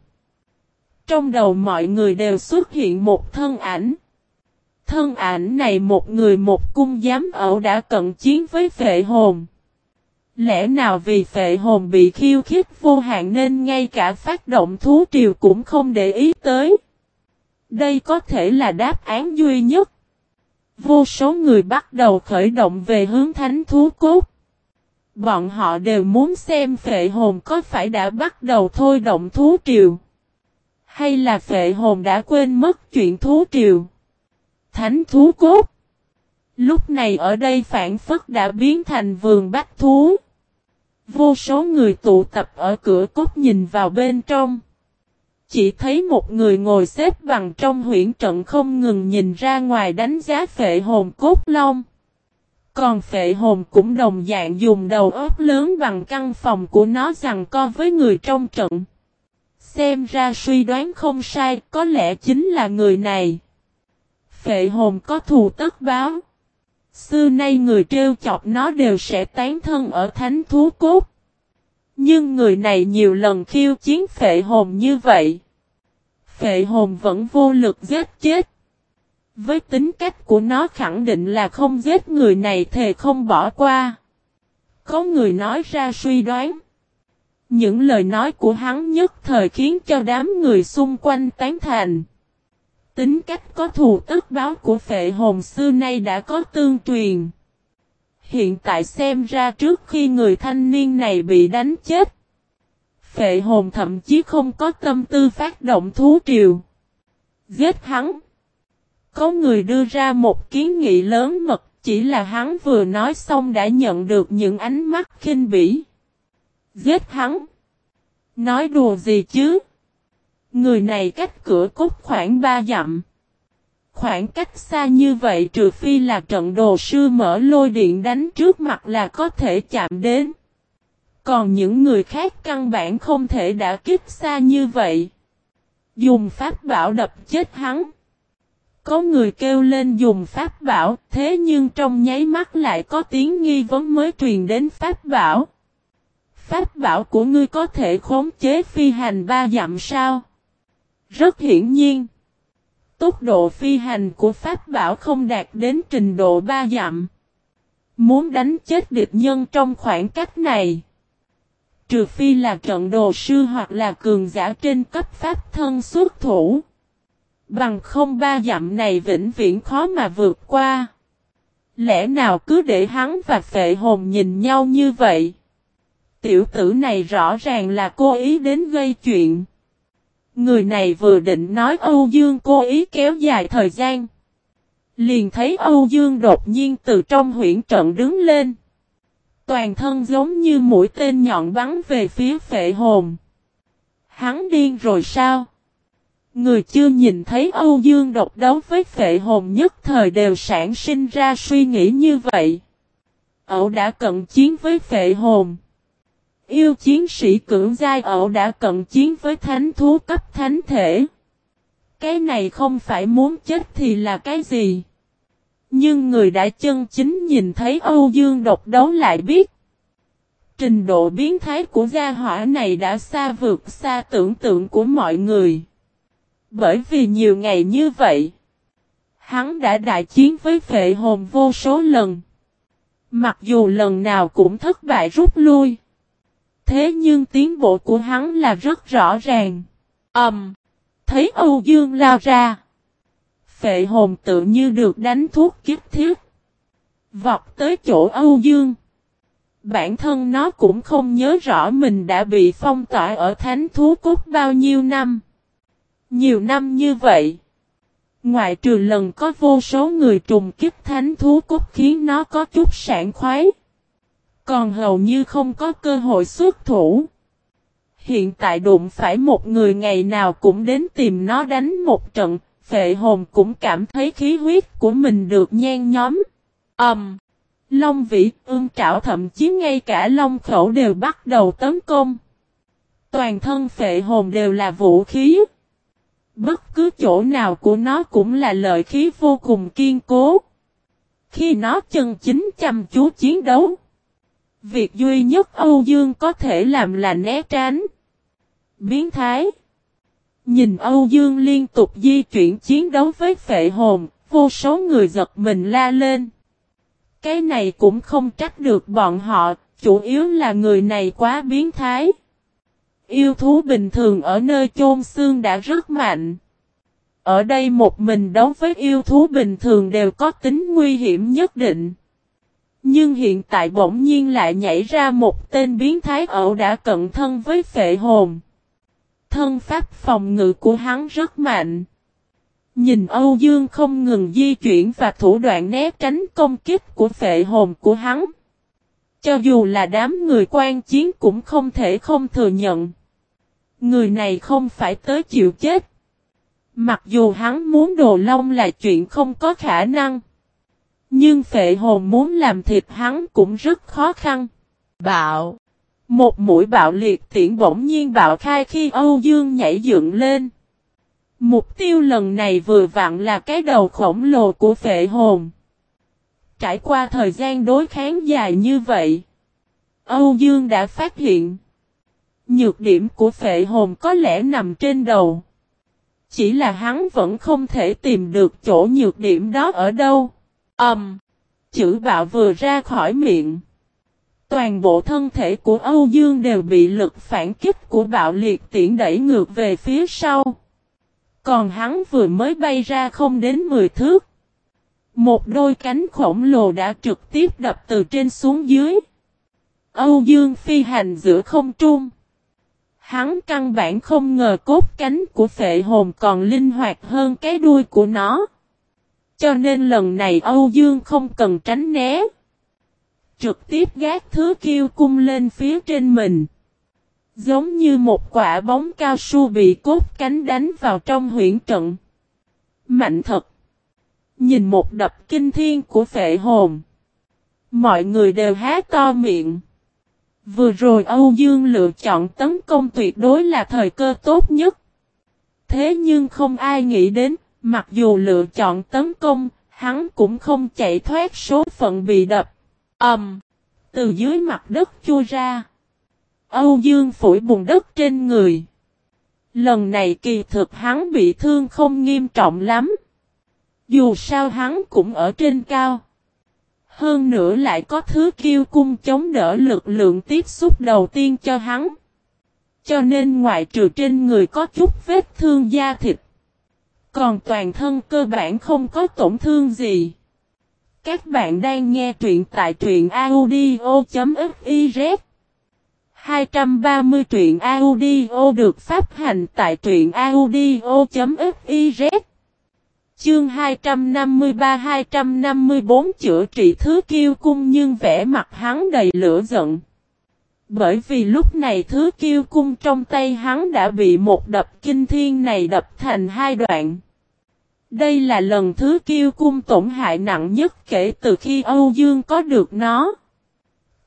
Trong đầu mọi người đều xuất hiện một thân ảnh. Thân ảnh này một người một cung giám ẩu đã cận chiến với phệ hồn. Lẽ nào vì phệ hồn bị khiêu khích vô hạn nên ngay cả phát động thú triều cũng không để ý tới. Đây có thể là đáp án duy nhất. Vô số người bắt đầu khởi động về hướng thánh thú cốt. Bọn họ đều muốn xem phệ hồn có phải đã bắt đầu thôi động thú triều. Hay là phệ hồn đã quên mất chuyện thú triều. Thánh thú cốt. Lúc này ở đây phản phất đã biến thành vườn bách thú. Vô số người tụ tập ở cửa cốt nhìn vào bên trong. Chỉ thấy một người ngồi xếp bằng trong huyển trận không ngừng nhìn ra ngoài đánh giá phệ hồn cốt long. Còn phệ hồn cũng đồng dạng dùng đầu óc lớn bằng căn phòng của nó rằng co với người trong trận. Xem ra suy đoán không sai, có lẽ chính là người này. Phệ hồn có thù tất báo. Xưa nay người trêu chọc nó đều sẽ tán thân ở thánh thú cốt. Nhưng người này nhiều lần khiêu chiến phệ hồn như vậy. Phệ hồn vẫn vô lực giết chết. Với tính cách của nó khẳng định là không giết người này thề không bỏ qua. Có người nói ra suy đoán. Những lời nói của hắn nhất thời khiến cho đám người xung quanh tán thành. Tính cách có thù tức báo của phệ hồn xưa nay đã có tương truyền. Hiện tại xem ra trước khi người thanh niên này bị đánh chết. Phệ hồn thậm chí không có tâm tư phát động thú triều. Giết hắn. Có người đưa ra một kiến nghị lớn mật, chỉ là hắn vừa nói xong đã nhận được những ánh mắt khinh bỉ. Giết hắn. Nói đùa gì chứ? Người này cách cửa cốt khoảng ba dặm. Khoảng cách xa như vậy trừ phi là trận đồ sư mở lôi điện đánh trước mặt là có thể chạm đến. Còn những người khác căn bản không thể đã kích xa như vậy. Dùng pháp bảo đập chết hắn. Có người kêu lên dùng pháp bảo, thế nhưng trong nháy mắt lại có tiếng nghi vấn mới truyền đến pháp bảo. Pháp bảo của ngươi có thể khống chế phi hành ba dặm sao? Rất hiển nhiên. Tốc độ phi hành của Pháp bảo không đạt đến trình độ ba dặm. Muốn đánh chết địch nhân trong khoảng cách này. Trừ phi là trận đồ sư hoặc là cường giả trên cấp Pháp thân xuất thủ. Bằng không ba dặm này vĩnh viễn khó mà vượt qua. Lẽ nào cứ để hắn và phệ hồn nhìn nhau như vậy? Tiểu tử này rõ ràng là cố ý đến gây chuyện. Người này vừa định nói Âu Dương cố ý kéo dài thời gian. Liền thấy Âu Dương đột nhiên từ trong huyển trận đứng lên. Toàn thân giống như mũi tên nhọn bắn về phía phệ hồn. Hắn điên rồi sao? Người chưa nhìn thấy Âu Dương độc đấu với phệ hồn nhất thời đều sản sinh ra suy nghĩ như vậy. Ẩu đã cận chiến với phệ hồn. Yêu chiến sĩ cưỡng giai ẩu đã cận chiến với thánh thú cấp thánh thể. Cái này không phải muốn chết thì là cái gì? Nhưng người đã chân chính nhìn thấy Âu Dương độc đấu lại biết. Trình độ biến thái của gia hỏa này đã xa vượt xa tưởng tượng của mọi người. Bởi vì nhiều ngày như vậy, hắn đã đại chiến với phệ hồn vô số lần. Mặc dù lần nào cũng thất bại rút lui. Thế nhưng tiến bộ của hắn là rất rõ ràng. Ẩm. Um, thấy Âu Dương lao ra. Phệ hồn tự như được đánh thuốc kiếp thiết. Vọt tới chỗ Âu Dương. Bản thân nó cũng không nhớ rõ mình đã bị phong tỏa ở thánh thú cốt bao nhiêu năm. Nhiều năm như vậy. Ngoại trừ lần có vô số người trùng kiếp thánh thú cốt khiến nó có chút sảng khoái. Còn hầu như không có cơ hội xuất thủ. Hiện tại đụng phải một người ngày nào cũng đến tìm nó đánh một trận, phệ hồn cũng cảm thấy khí huyết của mình được nhen nhóm. Ẩm! Um, Long vĩ, ương trảo thậm chí ngay cả long khẩu đều bắt đầu tấn công. Toàn thân phệ hồn đều là vũ khí. Bất cứ chỗ nào của nó cũng là lợi khí vô cùng kiên cố. Khi nó chân chính chăm chú chiến đấu. Việc duy nhất Âu Dương có thể làm là né tránh. Biến thái. Nhìn Âu Dương liên tục di chuyển chiến đấu với phệ hồn, vô số người giật mình la lên. Cái này cũng không trách được bọn họ, chủ yếu là người này quá biến thái. Yêu thú bình thường ở nơi chôn xương đã rất mạnh. Ở đây một mình đấu với yêu thú bình thường đều có tính nguy hiểm nhất định. Nhưng hiện tại bỗng nhiên lại nhảy ra một tên biến thái ẩu đã cận thân với phệ hồn. Thân pháp phòng ngự của hắn rất mạnh. Nhìn Âu Dương không ngừng di chuyển và thủ đoạn né tránh công kích của phệ hồn của hắn. Cho dù là đám người quan chiến cũng không thể không thừa nhận. Người này không phải tới chịu chết. Mặc dù hắn muốn đồ long là chuyện không có khả năng. Nhưng phệ hồn muốn làm thịt hắn cũng rất khó khăn. Bạo. Một mũi bạo liệt tiễn bỗng nhiên bạo khai khi Âu Dương nhảy dựng lên. Mục tiêu lần này vừa vặn là cái đầu khổng lồ của phệ hồn. Trải qua thời gian đối kháng dài như vậy, Âu Dương đã phát hiện nhược điểm của phệ hồn có lẽ nằm trên đầu. Chỉ là hắn vẫn không thể tìm được chỗ nhược điểm đó ở đâu âm Um, chữ bạo vừa ra khỏi miệng. Toàn bộ thân thể của Âu Dương đều bị lực phản kích của bạo liệt tiễn đẩy ngược về phía sau. Còn hắn vừa mới bay ra không đến 10 thước. Một đôi cánh khổng lồ đã trực tiếp đập từ trên xuống dưới. Âu Dương phi hành giữa không trung. Hắn căn bản không ngờ cốt cánh của phệ hồn còn linh hoạt hơn cái đuôi của nó. Cho nên lần này Âu Dương không cần tránh né. Trực tiếp gác thứ kiêu cung lên phía trên mình. Giống như một quả bóng cao su bị cốt cánh đánh vào trong huyển trận. Mạnh thật. Nhìn một đập kinh thiên của phệ hồn. Mọi người đều há to miệng. Vừa rồi Âu Dương lựa chọn tấn công tuyệt đối là thời cơ tốt nhất. Thế nhưng không ai nghĩ đến, mặc dù lựa chọn tấn công, hắn cũng không chạy thoát số phận bị đập. Ầm! Um, từ dưới mặt đất chui ra. Âu Dương phủi bùn đất trên người. Lần này kỳ thực hắn bị thương không nghiêm trọng lắm. Dù sao hắn cũng ở trên cao. Hơn nữa lại có thứ kiêu cung chống đỡ lực lượng tiếp xúc đầu tiên cho hắn. Cho nên ngoại trừ trên người có chút vết thương da thịt. Còn toàn thân cơ bản không có tổn thương gì. Các bạn đang nghe truyện tại truyện audio.fiz 230 truyện audio được phát hành tại truyện audio.fiz Chương 253-254 chữa trị thứ kiêu cung nhưng vẻ mặt hắn đầy lửa giận. Bởi vì lúc này thứ kiêu cung trong tay hắn đã bị một đập kinh thiên này đập thành hai đoạn. Đây là lần thứ kiêu cung tổn hại nặng nhất kể từ khi Âu Dương có được nó.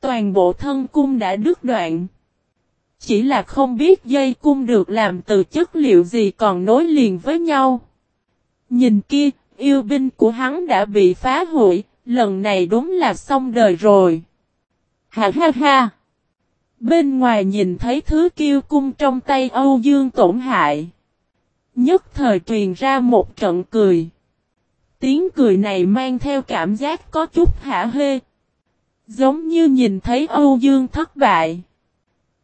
Toàn bộ thân cung đã đứt đoạn. Chỉ là không biết dây cung được làm từ chất liệu gì còn nối liền với nhau. Nhìn kia, yêu binh của hắn đã bị phá hủy, lần này đúng là xong đời rồi. Ha ha ha! Bên ngoài nhìn thấy thứ kiêu cung trong tay Âu Dương tổn hại. Nhất thời truyền ra một trận cười. Tiếng cười này mang theo cảm giác có chút hả hê. Giống như nhìn thấy Âu Dương thất bại.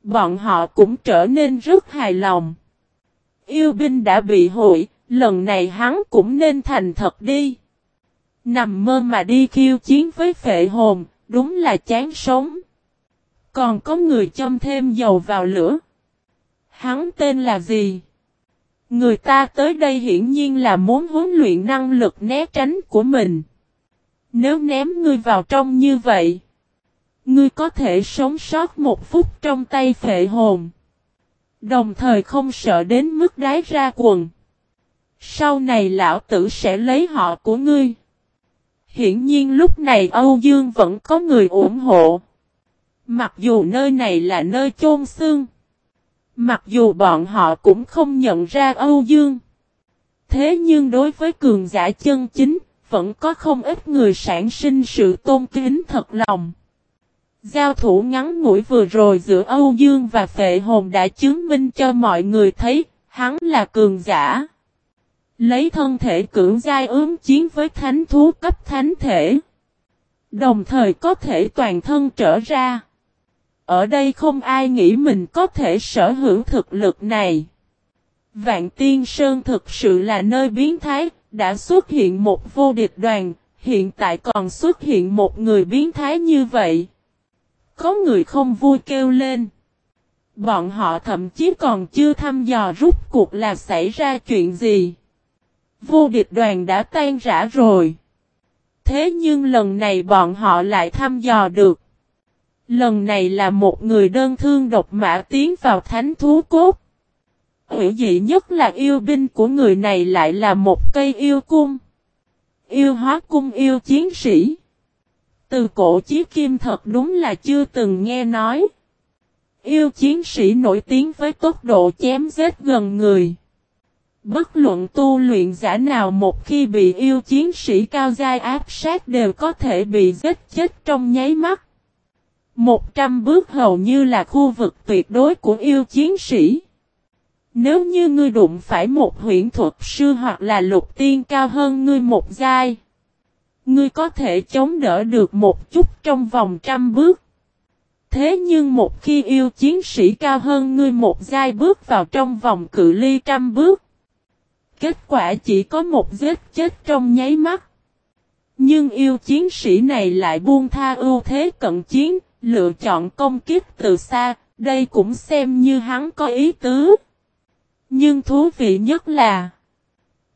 Bọn họ cũng trở nên rất hài lòng. Yêu binh đã bị hội, lần này hắn cũng nên thành thật đi. Nằm mơ mà đi khiêu chiến với phệ hồn, đúng là chán sống. Còn có người châm thêm dầu vào lửa. Hắn tên là gì? Người ta tới đây hiển nhiên là muốn huấn luyện năng lực né tránh của mình. Nếu ném ngươi vào trong như vậy, ngươi có thể sống sót một phút trong tay phệ hồn. Đồng thời không sợ đến mức đái ra quần. Sau này lão tử sẽ lấy họ của ngươi. Hiển nhiên lúc này Âu Dương vẫn có người ủng hộ. Mặc dù nơi này là nơi chôn xương. Mặc dù bọn họ cũng không nhận ra Âu Dương. Thế nhưng đối với cường giả chân chính, vẫn có không ít người sản sinh sự tôn kính thật lòng. Giao thủ ngắn ngủi vừa rồi giữa Âu Dương và Phệ Hồn đã chứng minh cho mọi người thấy, hắn là cường giả. Lấy thân thể cưỡng giai ướm chiến với thánh thú cấp thánh thể. Đồng thời có thể toàn thân trở ra. Ở đây không ai nghĩ mình có thể sở hữu thực lực này. Vạn Tiên Sơn thực sự là nơi biến thái, đã xuất hiện một vô địch đoàn, hiện tại còn xuất hiện một người biến thái như vậy. Có người không vui kêu lên. Bọn họ thậm chí còn chưa thăm dò rút cuộc là xảy ra chuyện gì. Vô địch đoàn đã tan rã rồi. Thế nhưng lần này bọn họ lại thăm dò được. Lần này là một người đơn thương độc mã tiến vào thánh thú cốt. Hữu dị nhất là yêu binh của người này lại là một cây yêu cung. Yêu hóa cung yêu chiến sĩ. Từ cổ chí kim thật đúng là chưa từng nghe nói. Yêu chiến sĩ nổi tiếng với tốc độ chém giết gần người. Bất luận tu luyện giả nào một khi bị yêu chiến sĩ cao giai áp sát đều có thể bị giết chết trong nháy mắt. Một trăm bước hầu như là khu vực tuyệt đối của yêu chiến sĩ. Nếu như ngươi đụng phải một huyện thuật sư hoặc là lục tiên cao hơn ngươi một giai. Ngươi có thể chống đỡ được một chút trong vòng trăm bước. Thế nhưng một khi yêu chiến sĩ cao hơn ngươi một giai bước vào trong vòng cự ly trăm bước. Kết quả chỉ có một giết chết trong nháy mắt. Nhưng yêu chiến sĩ này lại buông tha ưu thế cận chiến, lựa chọn công kích từ xa, đây cũng xem như hắn có ý tứ. Nhưng thú vị nhất là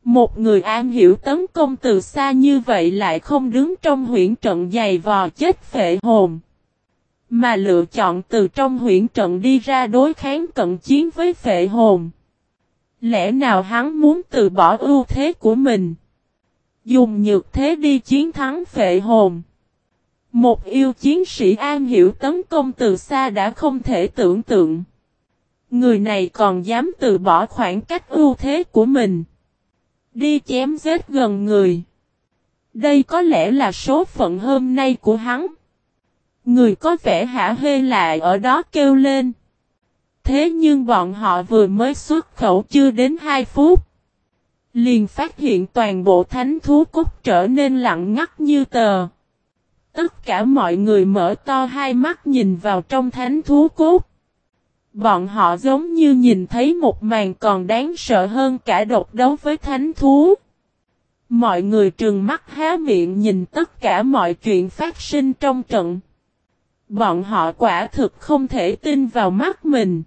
một người an hiểu tấn công từ xa như vậy lại không đứng trong huyện trận dày vò chết phệ hồn. Mà lựa chọn từ trong huyện trận đi ra đối kháng cận chiến với phệ hồn. Lẽ nào hắn muốn từ bỏ ưu thế của mình? Dùng nhược thế đi chiến thắng phệ hồn. Một yêu chiến sĩ an hiểu tấn công từ xa đã không thể tưởng tượng. Người này còn dám từ bỏ khoảng cách ưu thế của mình. Đi chém giết gần người. Đây có lẽ là số phận hôm nay của hắn. Người có vẻ hả hê lại ở đó kêu lên. Thế nhưng bọn họ vừa mới xuất khẩu chưa đến 2 phút. Liền phát hiện toàn bộ thánh thú cúc trở nên lặng ngắt như tờ. Tất cả mọi người mở to hai mắt nhìn vào trong thánh thú cốt. Bọn họ giống như nhìn thấy một màn còn đáng sợ hơn cả độc đấu với thánh thú. Mọi người trừng mắt há miệng nhìn tất cả mọi chuyện phát sinh trong trận. Bọn họ quả thực không thể tin vào mắt mình.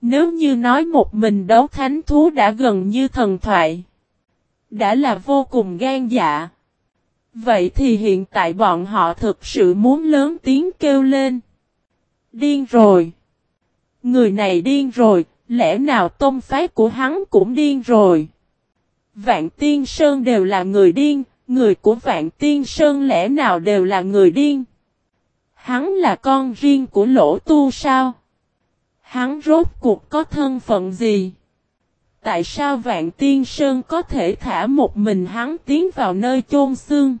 Nếu như nói một mình đấu thánh thú đã gần như thần thoại. Đã là vô cùng gan dạ. Vậy thì hiện tại bọn họ thực sự muốn lớn tiếng kêu lên. Điên rồi. Người này điên rồi, lẽ nào tôn phái của hắn cũng điên rồi. Vạn Tiên Sơn đều là người điên, người của Vạn Tiên Sơn lẽ nào đều là người điên. Hắn là con riêng của lỗ tu sao? Hắn rốt cuộc có thân phận gì? Tại sao Vạn Tiên Sơn có thể thả một mình hắn tiến vào nơi chôn xương?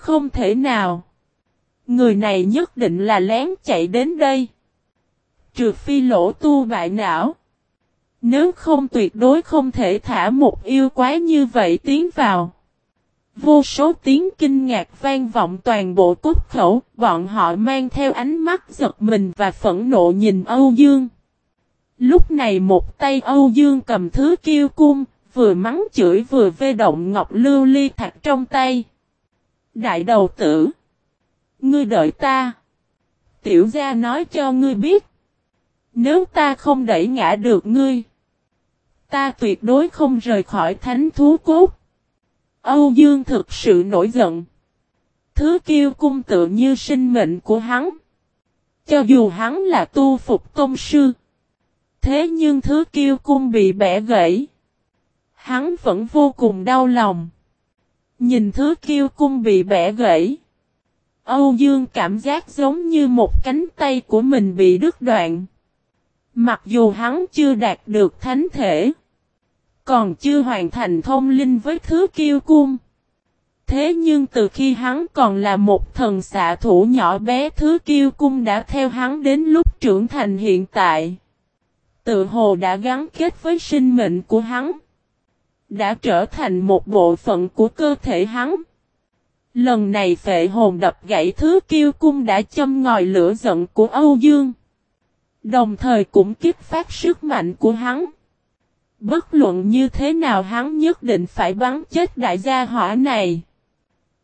Không thể nào. Người này nhất định là lén chạy đến đây. Trừ phi lỗ tu bại não. Nếu không tuyệt đối không thể thả một yêu quái như vậy tiến vào. Vô số tiếng kinh ngạc vang vọng toàn bộ cốt khẩu, bọn họ mang theo ánh mắt giật mình và phẫn nộ nhìn Âu Dương. Lúc này một tay Âu Dương cầm thứ kiêu cung, vừa mắng chửi vừa vê động ngọc lưu ly thạch trong tay. Đại đầu tử! Ngươi đợi ta! Tiểu gia nói cho ngươi biết. Nếu ta không đẩy ngã được ngươi, ta tuyệt đối không rời khỏi thánh thú cốt. Âu Dương thực sự nổi giận. Thứ kiêu cung tự như sinh mệnh của hắn. Cho dù hắn là tu phục tôn sư. Thế nhưng thứ kiêu cung bị bẻ gãy. Hắn vẫn vô cùng đau lòng. Nhìn thứ kiêu cung bị bẻ gãy. Âu Dương cảm giác giống như một cánh tay của mình bị đứt đoạn. Mặc dù hắn chưa đạt được thánh thể. Còn chưa hoàn thành thông linh với thứ kiêu cung. Thế nhưng từ khi hắn còn là một thần xạ thủ nhỏ bé, thứ kiêu cung đã theo hắn đến lúc trưởng thành hiện tại. Tự hồ đã gắn kết với sinh mệnh của hắn. Đã trở thành một bộ phận của cơ thể hắn. Lần này phệ hồn đập gãy thứ kiêu cung đã châm ngòi lửa giận của Âu Dương. Đồng thời cũng kích phát sức mạnh của hắn. Bất luận như thế nào hắn nhất định phải bắn chết đại gia hỏa này.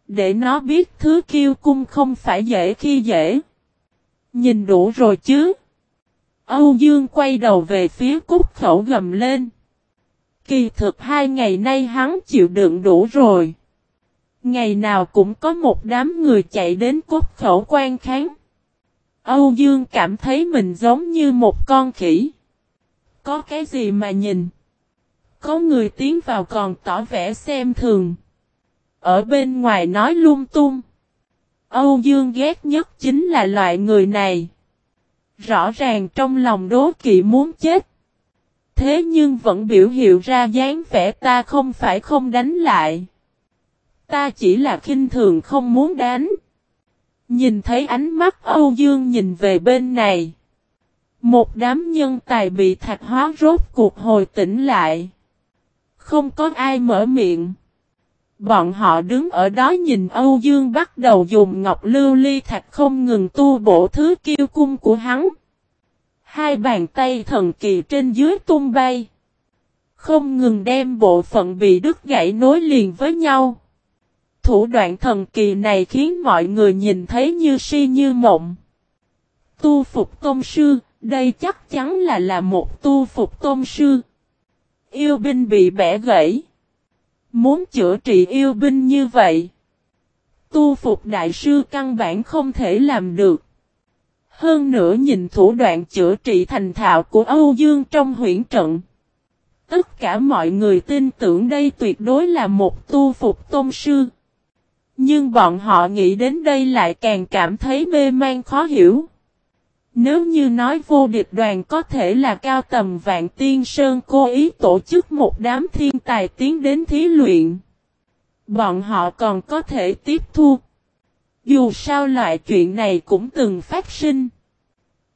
Để nó biết thứ kiêu cung không phải dễ khi dễ. Nhìn đủ rồi chứ. Âu Dương quay đầu về phía cúc khẩu gầm lên. Kỳ thực hai ngày nay hắn chịu đựng đủ rồi. Ngày nào cũng có một đám người chạy đến cốt khẩu quan kháng. Âu Dương cảm thấy mình giống như một con khỉ. Có cái gì mà nhìn? Có người tiến vào còn tỏ vẻ xem thường. Ở bên ngoài nói lung tung. Âu Dương ghét nhất chính là loại người này. Rõ ràng trong lòng đố kỵ muốn chết. Thế nhưng vẫn biểu hiện ra dáng vẻ ta không phải không đánh lại. Ta chỉ là khinh thường không muốn đánh. Nhìn thấy ánh mắt Âu Dương nhìn về bên này. Một đám nhân tài bị thạch hóa rốt cuộc hồi tỉnh lại. Không có ai mở miệng. Bọn họ đứng ở đó nhìn Âu Dương bắt đầu dùng ngọc lưu ly thạch không ngừng tu bổ thứ kiêu cung của hắn. Hai bàn tay thần kỳ trên dưới tung bay. Không ngừng đem bộ phận bị đứt gãy nối liền với nhau. Thủ đoạn thần kỳ này khiến mọi người nhìn thấy như si như mộng. Tu phục tôn sư, đây chắc chắn là là một tu phục tôn sư. Yêu binh bị bẻ gãy. Muốn chữa trị yêu binh như vậy. Tu phục đại sư căn bản không thể làm được. Hơn nữa nhìn thủ đoạn chữa trị thành thạo của Âu Dương trong huyển trận. Tất cả mọi người tin tưởng đây tuyệt đối là một tu phục tôn sư. Nhưng bọn họ nghĩ đến đây lại càng cảm thấy mê man khó hiểu. Nếu như nói vô địch đoàn có thể là cao tầm vạn tiên sơn cố ý tổ chức một đám thiên tài tiến đến thí luyện. Bọn họ còn có thể tiếp thu. Dù sao loại chuyện này cũng từng phát sinh.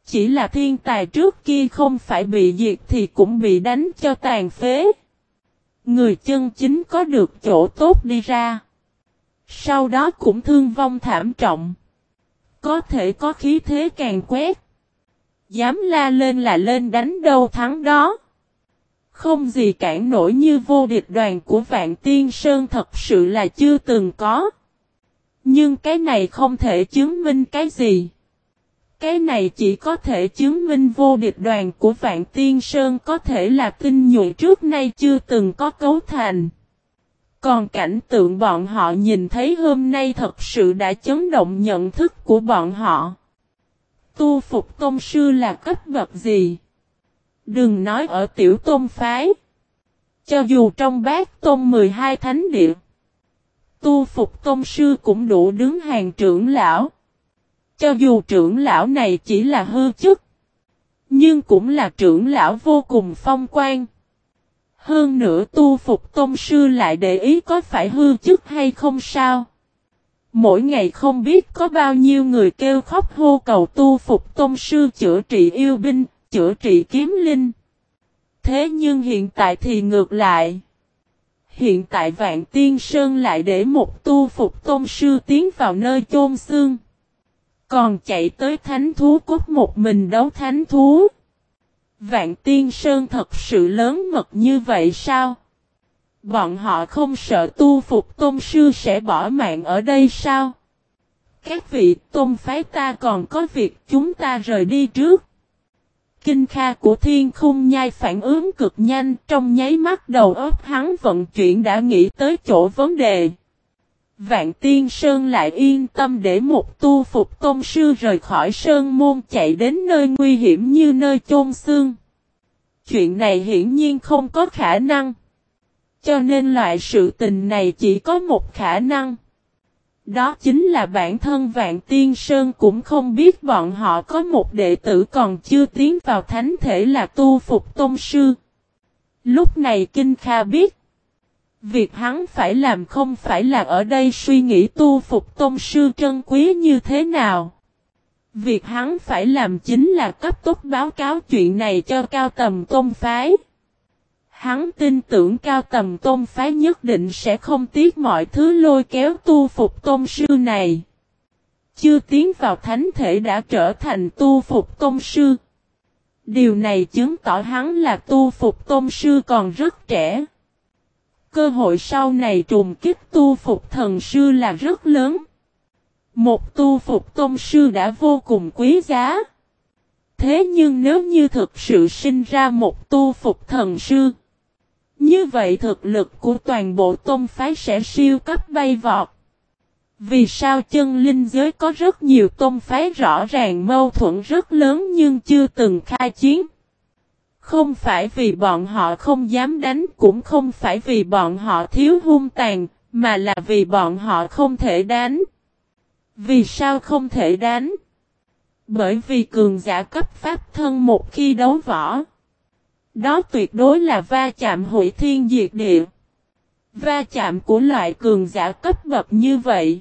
Chỉ là thiên tài trước kia không phải bị diệt thì cũng bị đánh cho tàn phế. Người chân chính có được chỗ tốt đi ra. Sau đó cũng thương vong thảm trọng. Có thể có khí thế càng quét. Dám la lên là lên đánh đâu thắng đó. Không gì cản nổi như vô địch đoàn của Vạn Tiên Sơn thật sự là chưa từng có. Nhưng cái này không thể chứng minh cái gì. Cái này chỉ có thể chứng minh vô địch đoàn của Vạn Tiên Sơn có thể là tinh nhuệ trước nay chưa từng có cấu thành. Còn cảnh tượng bọn họ nhìn thấy hôm nay thật sự đã chấn động nhận thức của bọn họ. Tu phục tôn sư là cấp bậc gì? Đừng nói ở tiểu tôn phái. Cho dù trong bát tôn 12 thánh địa. Tu phục tôn sư cũng đủ đứng hàng trưởng lão. Cho dù trưởng lão này chỉ là hư chức. Nhưng cũng là trưởng lão vô cùng phong quan. Hơn nữa tu phục tôn sư lại để ý có phải hư chức hay không sao. Mỗi ngày không biết có bao nhiêu người kêu khóc hô cầu tu phục tôn sư chữa trị yêu binh, chữa trị kiếm linh. Thế nhưng hiện tại thì ngược lại. Hiện tại Vạn Tiên Sơn lại để một tu phục tôn sư tiến vào nơi chôn xương. Còn chạy tới thánh thú cốt một mình đấu thánh thú. Vạn Tiên Sơn thật sự lớn mật như vậy sao? Bọn họ không sợ tu phục tôn sư sẽ bỏ mạng ở đây sao? Các vị tôn phái ta còn có việc chúng ta rời đi trước. Kinh kha của thiên khung nhai phản ứng cực nhanh, trong nháy mắt đầu óc hắn vận chuyển đã nghĩ tới chỗ vấn đề. Vạn tiên sơn lại yên tâm để một tu phục tôn sư rời khỏi sơn môn chạy đến nơi nguy hiểm như nơi chôn xương. Chuyện này hiển nhiên không có khả năng. Cho nên loại sự tình này chỉ có một khả năng. Đó chính là bản thân Vạn Tiên Sơn cũng không biết bọn họ có một đệ tử còn chưa tiến vào thánh thể là tu phục tôn sư. Lúc này Kinh Kha biết. Việc hắn phải làm không phải là ở đây suy nghĩ tu phục tôn sư trân quý như thế nào. Việc hắn phải làm chính là cấp tốc báo cáo chuyện này cho cao tầm tôn phái. Hắn tin tưởng cao tầm tôn phái nhất định sẽ không tiếc mọi thứ lôi kéo tu phục tôn sư này. Chưa tiến vào thánh thể đã trở thành tu phục tôn sư. Điều này chứng tỏ hắn là tu phục tôn sư còn rất trẻ. Cơ hội sau này trùng kích tu phục thần sư là rất lớn. Một tu phục tôn sư đã vô cùng quý giá. Thế nhưng nếu như thực sự sinh ra một tu phục thần sư, như vậy thực lực của toàn bộ tôn phái sẽ siêu cấp bay vọt. Vì sao chân linh giới có rất nhiều tôn phái rõ ràng mâu thuẫn rất lớn nhưng chưa từng khai chiến? Không phải vì bọn họ không dám đánh cũng không phải vì bọn họ thiếu hung tàn, mà là vì bọn họ không thể đánh. Vì sao không thể đánh? Bởi vì cường giả cấp pháp thân một khi đấu võ. Đó tuyệt đối là va chạm hủy thiên diệt địa. Va chạm của loại cường giả cấp bậc như vậy.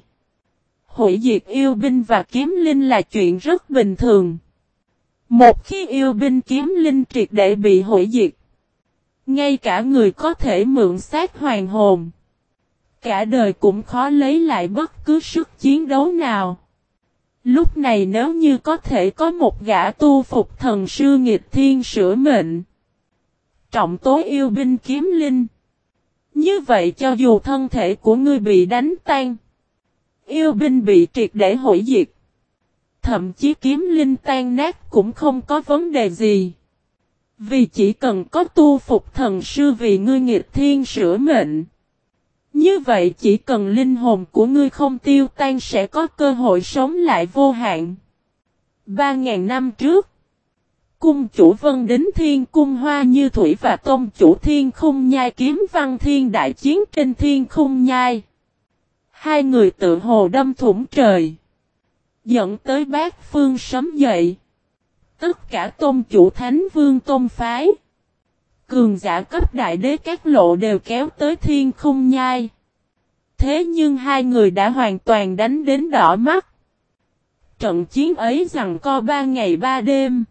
Hủy diệt yêu binh và kiếm linh là chuyện rất bình thường. Một khi yêu binh kiếm linh triệt để bị hủy diệt. Ngay cả người có thể mượn sát hoàng hồn. Cả đời cũng khó lấy lại bất cứ sức chiến đấu nào. Lúc này nếu như có thể có một gã tu phục thần sư nghịch thiên sửa mệnh trọng tối yêu binh kiếm linh. Như vậy cho dù thân thể của ngươi bị đánh tan, yêu binh bị triệt để hủy diệt, thậm chí kiếm linh tan nát cũng không có vấn đề gì. Vì chỉ cần có tu phục thần sư vì ngươi nghịch thiên sửa mệnh. Như vậy chỉ cần linh hồn của ngươi không tiêu tan sẽ có cơ hội sống lại vô hạn. Ba ngàn năm trước, Cung chủ vân đến thiên cung hoa như thủy và tôn chủ thiên khung nhai kiếm văn thiên đại chiến trên thiên khung nhai. Hai người tự hồ đâm thủng trời. Dẫn tới bát phương sấm dậy. Tất cả tôn chủ thánh vương tôn phái. Cường giả cấp đại đế các lộ đều kéo tới thiên khung nhai. Thế nhưng hai người đã hoàn toàn đánh đến đỏ mắt. Trận chiến ấy rằng co ba ngày ba đêm.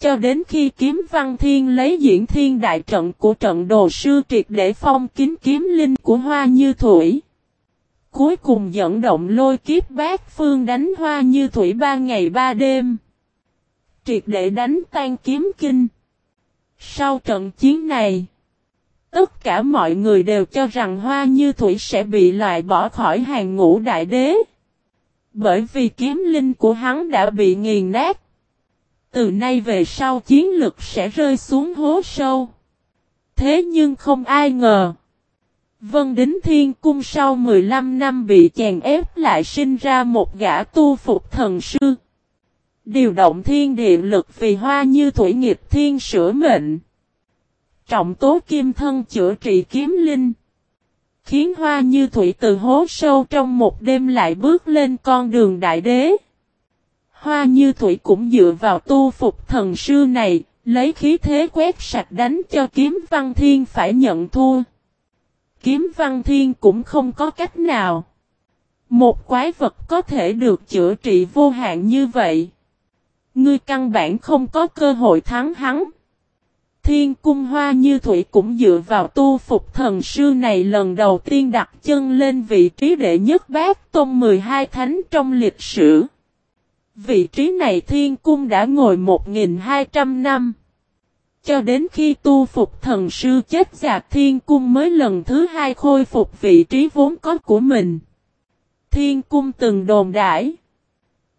Cho đến khi kiếm văn thiên lấy diễn thiên đại trận của trận đồ sư triệt để phong kín kiếm linh của hoa như thủy. Cuối cùng dẫn động lôi kiếp bát phương đánh hoa như thủy ba ngày ba đêm. Triệt để đánh tan kiếm kinh. Sau trận chiến này, tất cả mọi người đều cho rằng hoa như thủy sẽ bị loại bỏ khỏi hàng ngũ đại đế. Bởi vì kiếm linh của hắn đã bị nghiền nát. Từ nay về sau chiến lực sẽ rơi xuống hố sâu. Thế nhưng không ai ngờ. Vân Đính Thiên Cung sau 15 năm bị chèn ép lại sinh ra một gã tu phục thần sư. Điều động thiên địa lực vì hoa như thủy nghiệp thiên sửa mệnh. Trọng tố kim thân chữa trị kiếm linh. Khiến hoa như thủy từ hố sâu trong một đêm lại bước lên con đường đại đế. Hoa như thủy cũng dựa vào tu phục thần sư này, lấy khí thế quét sạch đánh cho kiếm văn thiên phải nhận thua. Kiếm văn thiên cũng không có cách nào. Một quái vật có thể được chữa trị vô hạn như vậy. Ngươi căn bản không có cơ hội thắng hắn. Thiên cung hoa như thủy cũng dựa vào tu phục thần sư này lần đầu tiên đặt chân lên vị trí đệ nhất bát tôn 12 thánh trong lịch sử. Vị trí này thiên cung đã ngồi 1.200 năm. Cho đến khi tu phục thần sư chết giạc thiên cung mới lần thứ hai khôi phục vị trí vốn có của mình. Thiên cung từng đồn đãi.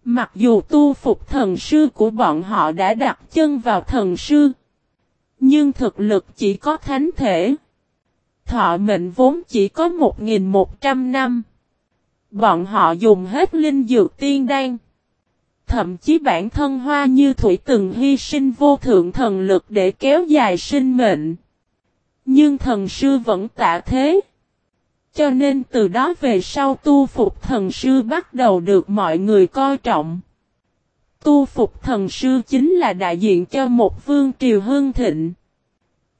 Mặc dù tu phục thần sư của bọn họ đã đặt chân vào thần sư. Nhưng thực lực chỉ có thánh thể. Thọ mệnh vốn chỉ có 1.100 năm. Bọn họ dùng hết linh dược tiên đan. Thậm chí bản thân hoa như thủy từng hy sinh vô thượng thần lực để kéo dài sinh mệnh. Nhưng thần sư vẫn tạ thế. Cho nên từ đó về sau tu phục thần sư bắt đầu được mọi người coi trọng. Tu phục thần sư chính là đại diện cho một vương triều hương thịnh.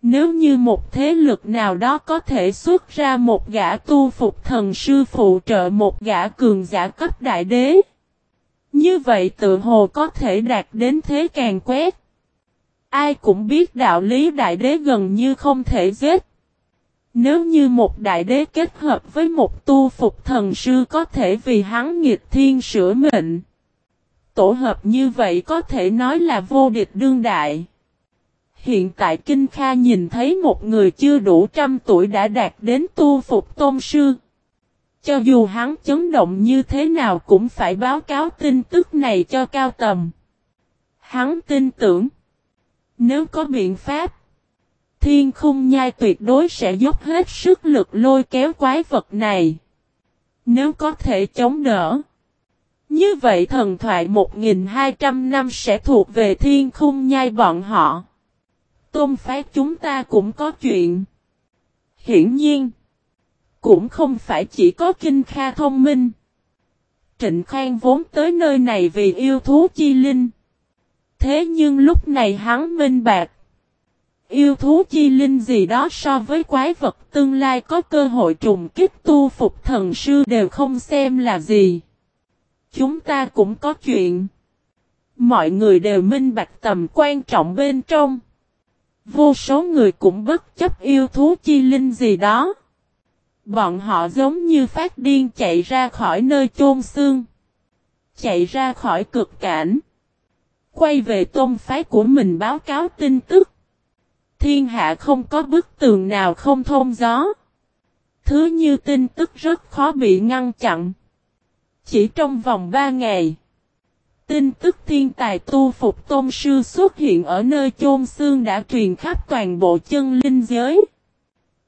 Nếu như một thế lực nào đó có thể xuất ra một gã tu phục thần sư phụ trợ một gã cường giả cấp đại đế. Như vậy tự hồ có thể đạt đến thế càng quét. Ai cũng biết đạo lý đại đế gần như không thể giết. Nếu như một đại đế kết hợp với một tu phục thần sư có thể vì hắn nghịch thiên sửa mệnh. Tổ hợp như vậy có thể nói là vô địch đương đại. Hiện tại Kinh Kha nhìn thấy một người chưa đủ trăm tuổi đã đạt đến tu phục tôn sư. Cho dù hắn chấn động như thế nào cũng phải báo cáo tin tức này cho cao tầm. Hắn tin tưởng. Nếu có biện pháp. Thiên khung nhai tuyệt đối sẽ dốc hết sức lực lôi kéo quái vật này. Nếu có thể chống đỡ. Như vậy thần thoại 1.200 năm sẽ thuộc về thiên khung nhai bọn họ. Tôn phái chúng ta cũng có chuyện. Hiển nhiên. Cũng không phải chỉ có kinh kha thông minh. Trịnh Khang vốn tới nơi này vì yêu thú chi linh. Thế nhưng lúc này hắn minh bạc. Yêu thú chi linh gì đó so với quái vật tương lai có cơ hội trùng kích tu phục thần sư đều không xem là gì. Chúng ta cũng có chuyện. Mọi người đều minh bạch tầm quan trọng bên trong. Vô số người cũng bất chấp yêu thú chi linh gì đó. Bọn họ giống như phát điên chạy ra khỏi nơi chôn xương. Chạy ra khỏi cực cảnh. Quay về tôn phái của mình báo cáo tin tức. Thiên hạ không có bức tường nào không thông gió. Thứ như tin tức rất khó bị ngăn chặn. Chỉ trong vòng 3 ngày. Tin tức thiên tài tu phục tôn sư xuất hiện ở nơi chôn xương đã truyền khắp toàn bộ chân linh giới.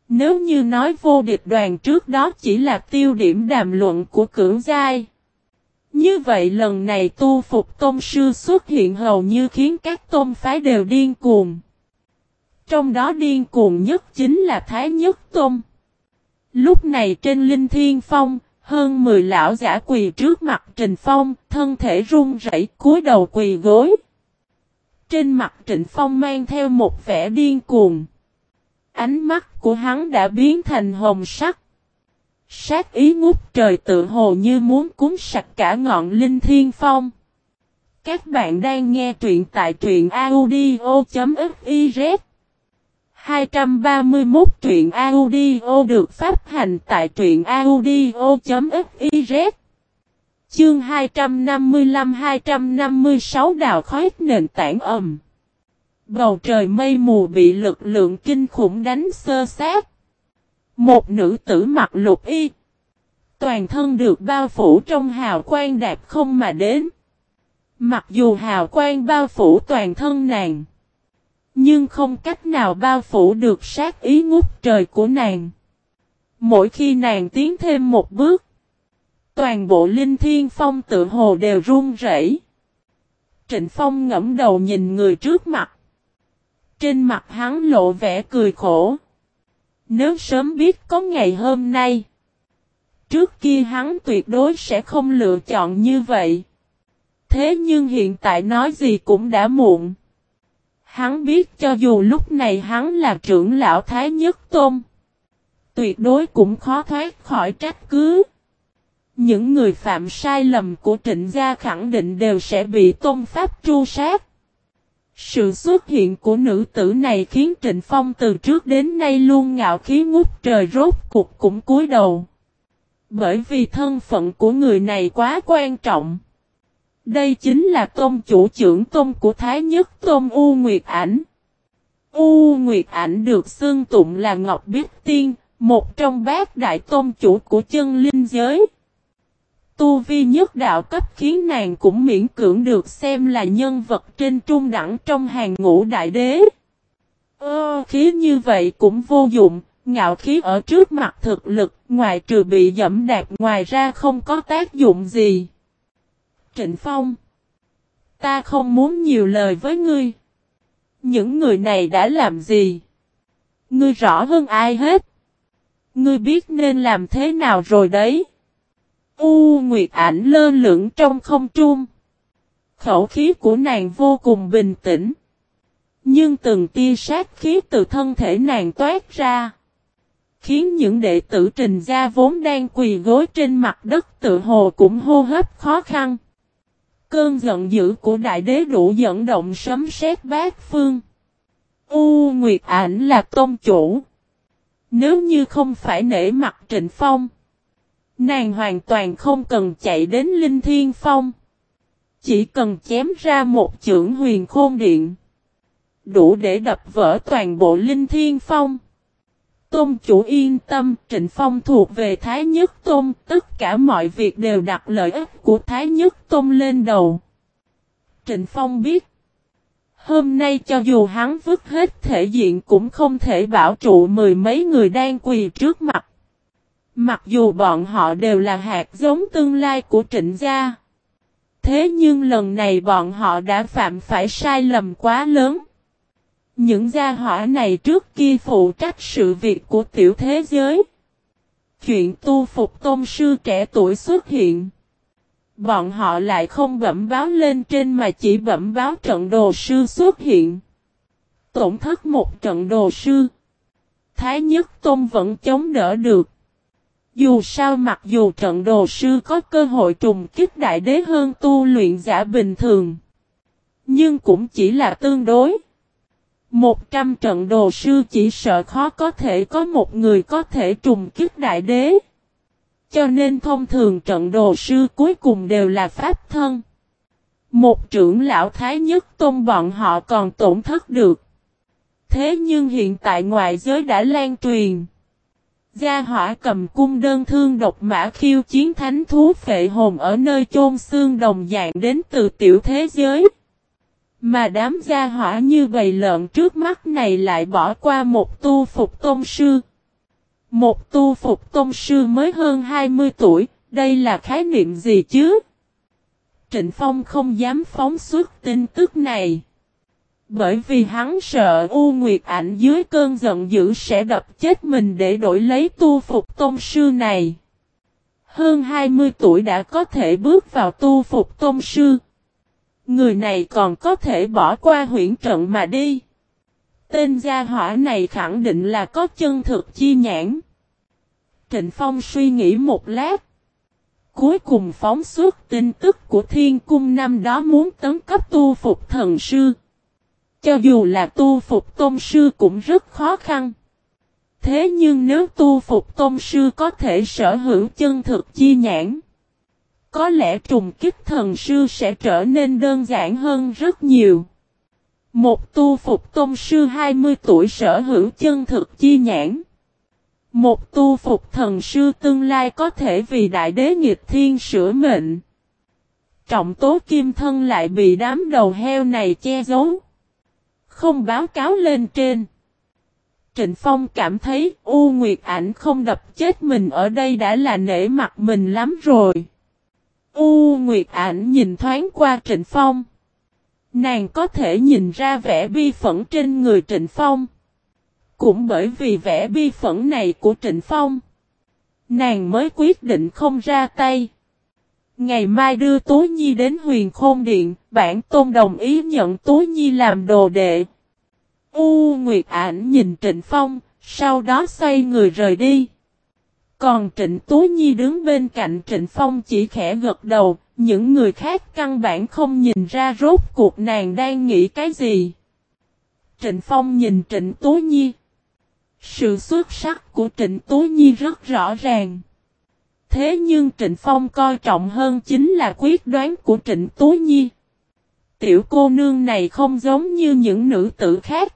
Nếu như nói vô địch đoàn trước đó chỉ là tiêu điểm đàm luận của cưỡng giai. Như vậy lần này tu phục tôn sư xuất hiện hầu như khiến các tôn phái đều điên cuồng. Trong đó điên cuồng nhất chính là Thái Nhất Tôn. Lúc này trên Linh Thiên Phong, hơn 10 lão giả quỳ trước mặt Trình Phong, thân thể run rẩy cúi đầu quỳ gối. Trên mặt Trịnh Phong mang theo một vẻ điên cuồng. Ánh mắt của hắn đã biến thành hồng sắc. Sát ý ngút trời tự hồ như muốn cúng sạch cả ngọn linh thiên phong. Các bạn đang nghe truyện tại truyện audio.fiz 231 truyện audio được phát hành tại truyện audio.fiz Chương 255-256 đào khói nền tảng ầm. Bầu trời mây mù bị lực lượng kinh khủng đánh sơ sát. Một nữ tử mặc lục y. Toàn thân được bao phủ trong hào quang đạp không mà đến. Mặc dù hào quang bao phủ toàn thân nàng. Nhưng không cách nào bao phủ được sát ý ngút trời của nàng. Mỗi khi nàng tiến thêm một bước. Toàn bộ linh thiên phong tự hồ đều run rẩy. Trịnh Phong ngẫm đầu nhìn người trước mặt. Trên mặt hắn lộ vẻ cười khổ. Nếu sớm biết có ngày hôm nay. Trước kia hắn tuyệt đối sẽ không lựa chọn như vậy. Thế nhưng hiện tại nói gì cũng đã muộn. Hắn biết cho dù lúc này hắn là trưởng lão Thái Nhất Tôn. Tuyệt đối cũng khó thoát khỏi trách cứ. Những người phạm sai lầm của trịnh gia khẳng định đều sẽ bị tôn pháp tru sát. Sự xuất hiện của nữ tử này khiến Trịnh Phong từ trước đến nay luôn ngạo khí ngút trời rốt cục cũng cúi đầu. Bởi vì thân phận của người này quá quan trọng. Đây chính là tôn chủ trưởng tôn của Thái Nhất Tôn U Nguyệt Ảnh. U Nguyệt Ảnh được xưng tụng là Ngọc Biết Tiên, một trong bát đại tôn chủ của chân linh giới. Tu vi nhất đạo cấp khiến nàng cũng miễn cưỡng được xem là nhân vật trên trung đẳng trong hàng ngũ đại đế. Ơ khí như vậy cũng vô dụng, ngạo khí ở trước mặt thực lực, ngoài trừ bị dẫm đạp ngoài ra không có tác dụng gì. Trịnh Phong Ta không muốn nhiều lời với ngươi. Những người này đã làm gì? Ngươi rõ hơn ai hết. Ngươi biết nên làm thế nào rồi đấy. U Nguyệt ảnh lơ lửng trong không trung. Khẩu khí của nàng vô cùng bình tĩnh. Nhưng từng tia sát khí từ thân thể nàng toát ra. Khiến những đệ tử trình gia vốn đang quỳ gối trên mặt đất tự hồ cũng hô hấp khó khăn. Cơn giận dữ của đại đế đủ dẫn động sấm sét bát phương. U Nguyệt ảnh là tôn chủ. Nếu như không phải nể mặt Trịnh Phong. Nàng hoàn toàn không cần chạy đến Linh Thiên Phong. Chỉ cần chém ra một chưởng huyền khôn điện. Đủ để đập vỡ toàn bộ Linh Thiên Phong. Tôn chủ yên tâm, Trịnh Phong thuộc về Thái Nhất Tôn, tất cả mọi việc đều đặt lợi ích của Thái Nhất Tôn lên đầu. Trịnh Phong biết, hôm nay cho dù hắn vứt hết thể diện cũng không thể bảo trụ mười mấy người đang quỳ trước mặt. Mặc dù bọn họ đều là hạt giống tương lai của trịnh gia. Thế nhưng lần này bọn họ đã phạm phải sai lầm quá lớn. Những gia hỏa này trước kia phụ trách sự việc của tiểu thế giới. Chuyện tu phục tôn sư trẻ tuổi xuất hiện. Bọn họ lại không bẩm báo lên trên mà chỉ bẩm báo trận đồ sư xuất hiện. Tổn thất một trận đồ sư. Thái nhất tôn vẫn chống đỡ được. Dù sao mặc dù trận đồ sư có cơ hội trùng kích đại đế hơn tu luyện giả bình thường. Nhưng cũng chỉ là tương đối. Một trăm trận đồ sư chỉ sợ khó có thể có một người có thể trùng kích đại đế. Cho nên thông thường trận đồ sư cuối cùng đều là pháp thân. Một trưởng lão thái nhất tôn bọn họ còn tổn thất được. Thế nhưng hiện tại ngoại giới đã lan truyền. Gia hỏa cầm cung đơn thương độc mã khiêu chiến thánh thú phệ hồn ở nơi chôn xương đồng dạng đến từ tiểu thế giới. Mà đám gia hỏa như bầy lợn trước mắt này lại bỏ qua một tu phục tôn sư. Một tu phục tôn sư mới hơn 20 tuổi, đây là khái niệm gì chứ? Trịnh Phong không dám phóng xuất tin tức này. Bởi vì hắn sợ U Nguyệt Ảnh dưới cơn giận dữ sẽ đập chết mình để đổi lấy tu phục tôn sư này. Hơn 20 tuổi đã có thể bước vào tu phục tôn sư. Người này còn có thể bỏ qua huyện trận mà đi. Tên gia hỏa này khẳng định là có chân thực chi nhãn. Trịnh Phong suy nghĩ một lát. Cuối cùng phóng xuất tin tức của thiên cung năm đó muốn tấn cấp tu phục thần sư. Cho dù là tu phục tôn sư cũng rất khó khăn. Thế nhưng nếu tu phục tôn sư có thể sở hữu chân thực chi nhãn. Có lẽ trùng kích thần sư sẽ trở nên đơn giản hơn rất nhiều. Một tu phục tôn sư 20 tuổi sở hữu chân thực chi nhãn. Một tu phục thần sư tương lai có thể vì đại đế nghịch thiên sửa mệnh. Trọng tố kim thân lại bị đám đầu heo này che giấu. Không báo cáo lên trên. Trịnh Phong cảm thấy U Nguyệt Ảnh không đập chết mình ở đây đã là nể mặt mình lắm rồi. U Nguyệt Ảnh nhìn thoáng qua Trịnh Phong. Nàng có thể nhìn ra vẻ bi phẫn trên người Trịnh Phong. Cũng bởi vì vẻ bi phẫn này của Trịnh Phong. Nàng mới quyết định không ra tay. Ngày mai đưa Tú Nhi đến huyền khôn điện, bản tôn đồng ý nhận Tú Nhi làm đồ đệ. U Nguyệt ảnh nhìn Trịnh Phong, sau đó xoay người rời đi. Còn Trịnh Tú Nhi đứng bên cạnh Trịnh Phong chỉ khẽ gật đầu, những người khác căn bản không nhìn ra rốt cuộc nàng đang nghĩ cái gì. Trịnh Phong nhìn Trịnh Tú Nhi. Sự xuất sắc của Trịnh Tú Nhi rất rõ ràng. Thế nhưng Trịnh Phong coi trọng hơn chính là quyết đoán của Trịnh Tú Nhi. Tiểu cô nương này không giống như những nữ tử khác.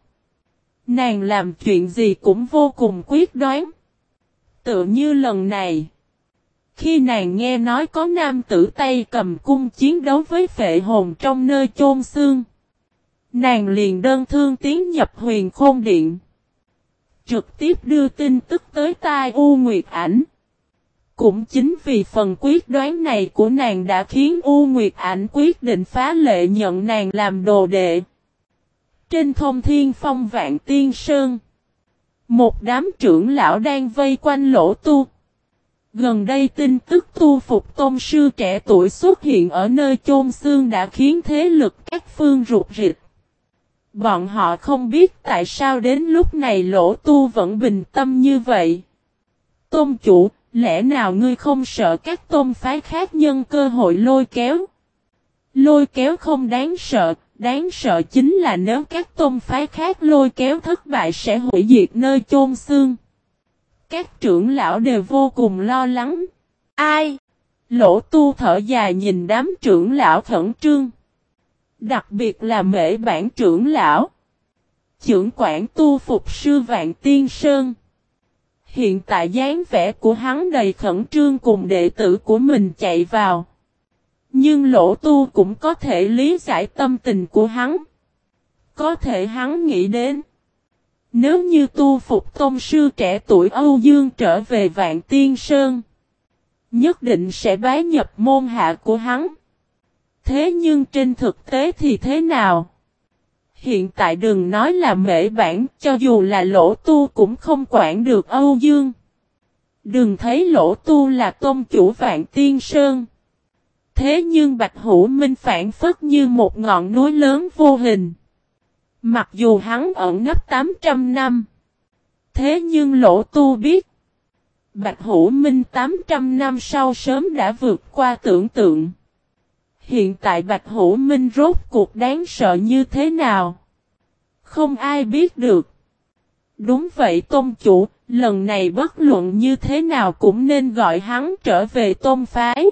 Nàng làm chuyện gì cũng vô cùng quyết đoán. Tự như lần này. Khi nàng nghe nói có nam tử Tây cầm cung chiến đấu với phệ hồn trong nơi chôn xương. Nàng liền đơn thương tiến nhập huyền khôn điện. Trực tiếp đưa tin tức tới tai U Nguyệt ảnh. Cũng chính vì phần quyết đoán này của nàng đã khiến U Nguyệt ảnh quyết định phá lệ nhận nàng làm đồ đệ. Trên thông thiên phong vạn tiên sơn. Một đám trưởng lão đang vây quanh lỗ tu. Gần đây tin tức tu phục tôn sư trẻ tuổi xuất hiện ở nơi chôn xương đã khiến thế lực các phương rụt rịch. Bọn họ không biết tại sao đến lúc này lỗ tu vẫn bình tâm như vậy. Tôn chủ, lẽ nào ngươi không sợ các tôn phái khác nhân cơ hội lôi kéo? Lôi kéo không đáng sợ, đáng sợ chính là nếu các tôn phái khác lôi kéo thất bại sẽ hủy diệt nơi chôn xương. Các trưởng lão đều vô cùng lo lắng. Ai? Lỗ tu thở dài nhìn đám trưởng lão khẩn trương. Đặc biệt là mễ bản trưởng lão. Trưởng quản tu phục sư Vạn Tiên Sơn. Hiện tại dáng vẻ của hắn đầy khẩn trương cùng đệ tử của mình chạy vào. Nhưng lỗ tu cũng có thể lý giải tâm tình của hắn. Có thể hắn nghĩ đến. Nếu như tu phục tôn sư trẻ tuổi Âu Dương trở về Vạn Tiên Sơn. Nhất định sẽ bái nhập môn hạ của hắn. Thế nhưng trên thực tế thì thế nào? Hiện tại đừng nói là mễ bản, cho dù là lỗ tu cũng không quản được Âu Dương. Đừng thấy lỗ tu là tôn chủ vạn tiên sơn. Thế nhưng Bạch Hữu Minh phản phất như một ngọn núi lớn vô hình. Mặc dù hắn ẩn nấp 800 năm. Thế nhưng lỗ tu biết. Bạch Hữu Minh 800 năm sau sớm đã vượt qua tưởng tượng. Hiện tại Bạch Hữu Minh rốt cuộc đáng sợ như thế nào? Không ai biết được. Đúng vậy tôn chủ, lần này bất luận như thế nào cũng nên gọi hắn trở về tôn phái.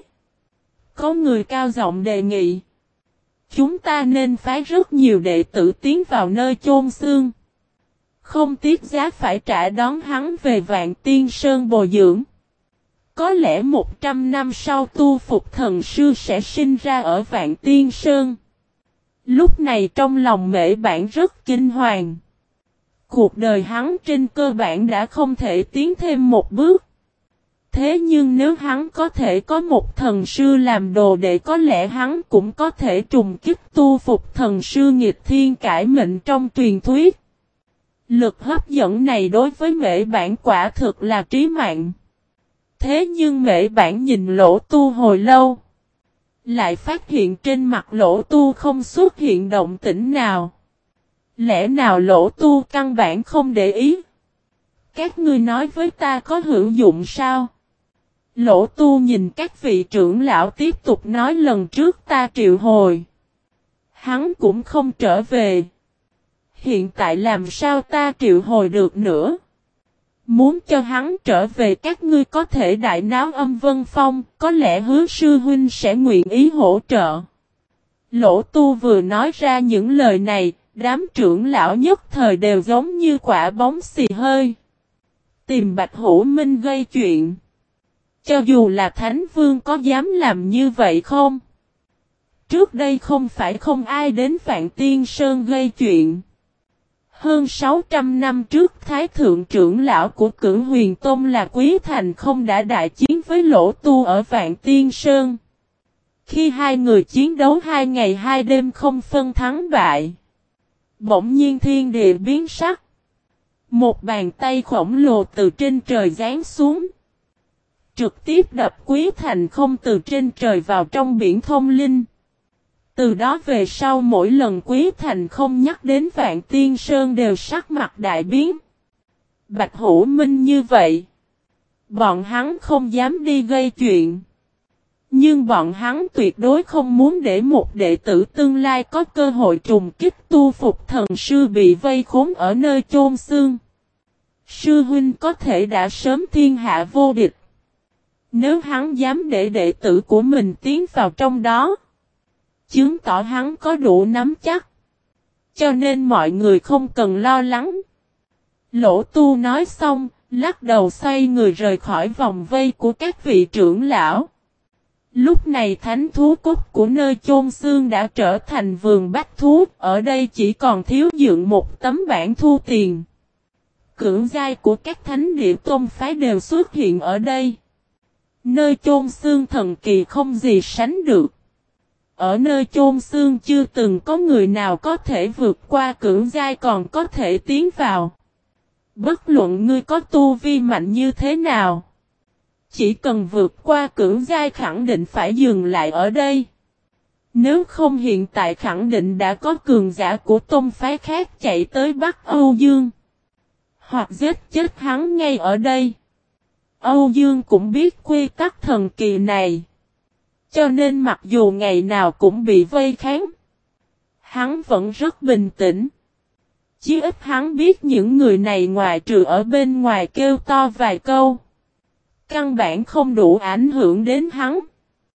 Có người cao giọng đề nghị. Chúng ta nên phái rất nhiều đệ tử tiến vào nơi chôn xương. Không tiếc giá phải trả đón hắn về vạn tiên sơn bồi dưỡng. Có lẽ 100 năm sau tu phục thần sư sẽ sinh ra ở Vạn Tiên Sơn. Lúc này trong lòng mễ bản rất kinh hoàng. Cuộc đời hắn trên cơ bản đã không thể tiến thêm một bước. Thế nhưng nếu hắn có thể có một thần sư làm đồ để có lẽ hắn cũng có thể trùng kích tu phục thần sư nghịch thiên cải mệnh trong truyền thuyết. Lực hấp dẫn này đối với mễ bản quả thực là trí mạng. Thế nhưng mễ bản nhìn lỗ tu hồi lâu. Lại phát hiện trên mặt lỗ tu không xuất hiện động tĩnh nào. Lẽ nào lỗ tu căn bản không để ý? Các ngươi nói với ta có hữu dụng sao? Lỗ tu nhìn các vị trưởng lão tiếp tục nói lần trước ta triệu hồi. Hắn cũng không trở về. Hiện tại làm sao ta triệu hồi được nữa? Muốn cho hắn trở về các ngươi có thể đại náo âm vân phong, có lẽ hứa sư huynh sẽ nguyện ý hỗ trợ. Lỗ tu vừa nói ra những lời này, đám trưởng lão nhất thời đều giống như quả bóng xì hơi. Tìm Bạch Hữu Minh gây chuyện. Cho dù là Thánh Vương có dám làm như vậy không? Trước đây không phải không ai đến Phạn Tiên Sơn gây chuyện. Hơn 600 năm trước, Thái Thượng trưởng lão của cử huyền Tôn là Quý Thành không đã đại chiến với Lỗ Tu ở Vạn Tiên Sơn. Khi hai người chiến đấu hai ngày hai đêm không phân thắng bại. Bỗng nhiên thiên địa biến sắc. Một bàn tay khổng lồ từ trên trời giáng xuống. Trực tiếp đập Quý Thành không từ trên trời vào trong biển thông linh. Từ đó về sau mỗi lần Quý Thành không nhắc đến Vạn Tiên Sơn đều sắc mặt đại biến. Bạch Hữu Minh như vậy. Bọn hắn không dám đi gây chuyện. Nhưng bọn hắn tuyệt đối không muốn để một đệ tử tương lai có cơ hội trùng kích tu phục thần sư bị vây khốn ở nơi chôn xương. Sư huynh có thể đã sớm thiên hạ vô địch. Nếu hắn dám để đệ tử của mình tiến vào trong đó, chứng tỏ hắn có đủ nắm chắc. Cho nên mọi người không cần lo lắng. Lỗ tu nói xong, lắc đầu xoay người rời khỏi vòng vây của các vị trưởng lão. Lúc này thánh thú cốt của nơi chôn xương đã trở thành vườn bách thú, ở đây chỉ còn thiếu dựng một tấm bản thu tiền. Cưỡng giai của các thánh địa tôn phái đều xuất hiện ở đây. Nơi chôn xương thần kỳ không gì sánh được. Ở nơi chôn xương chưa từng có người nào có thể vượt qua cưỡng giai còn có thể tiến vào. Bất luận ngươi có tu vi mạnh như thế nào. Chỉ cần vượt qua cưỡng giai khẳng định phải dừng lại ở đây. Nếu không hiện tại khẳng định đã có cường giả của tôn phái khác chạy tới Bắc Âu Dương. Hoặc giết chết hắn ngay ở đây. Âu Dương cũng biết quy tắc thần kỳ này. Cho nên mặc dù ngày nào cũng bị vây kháng. Hắn vẫn rất bình tĩnh. Chỉ ít hắn biết những người này ngoài trừ ở bên ngoài kêu to vài câu. Căn bản không đủ ảnh hưởng đến hắn.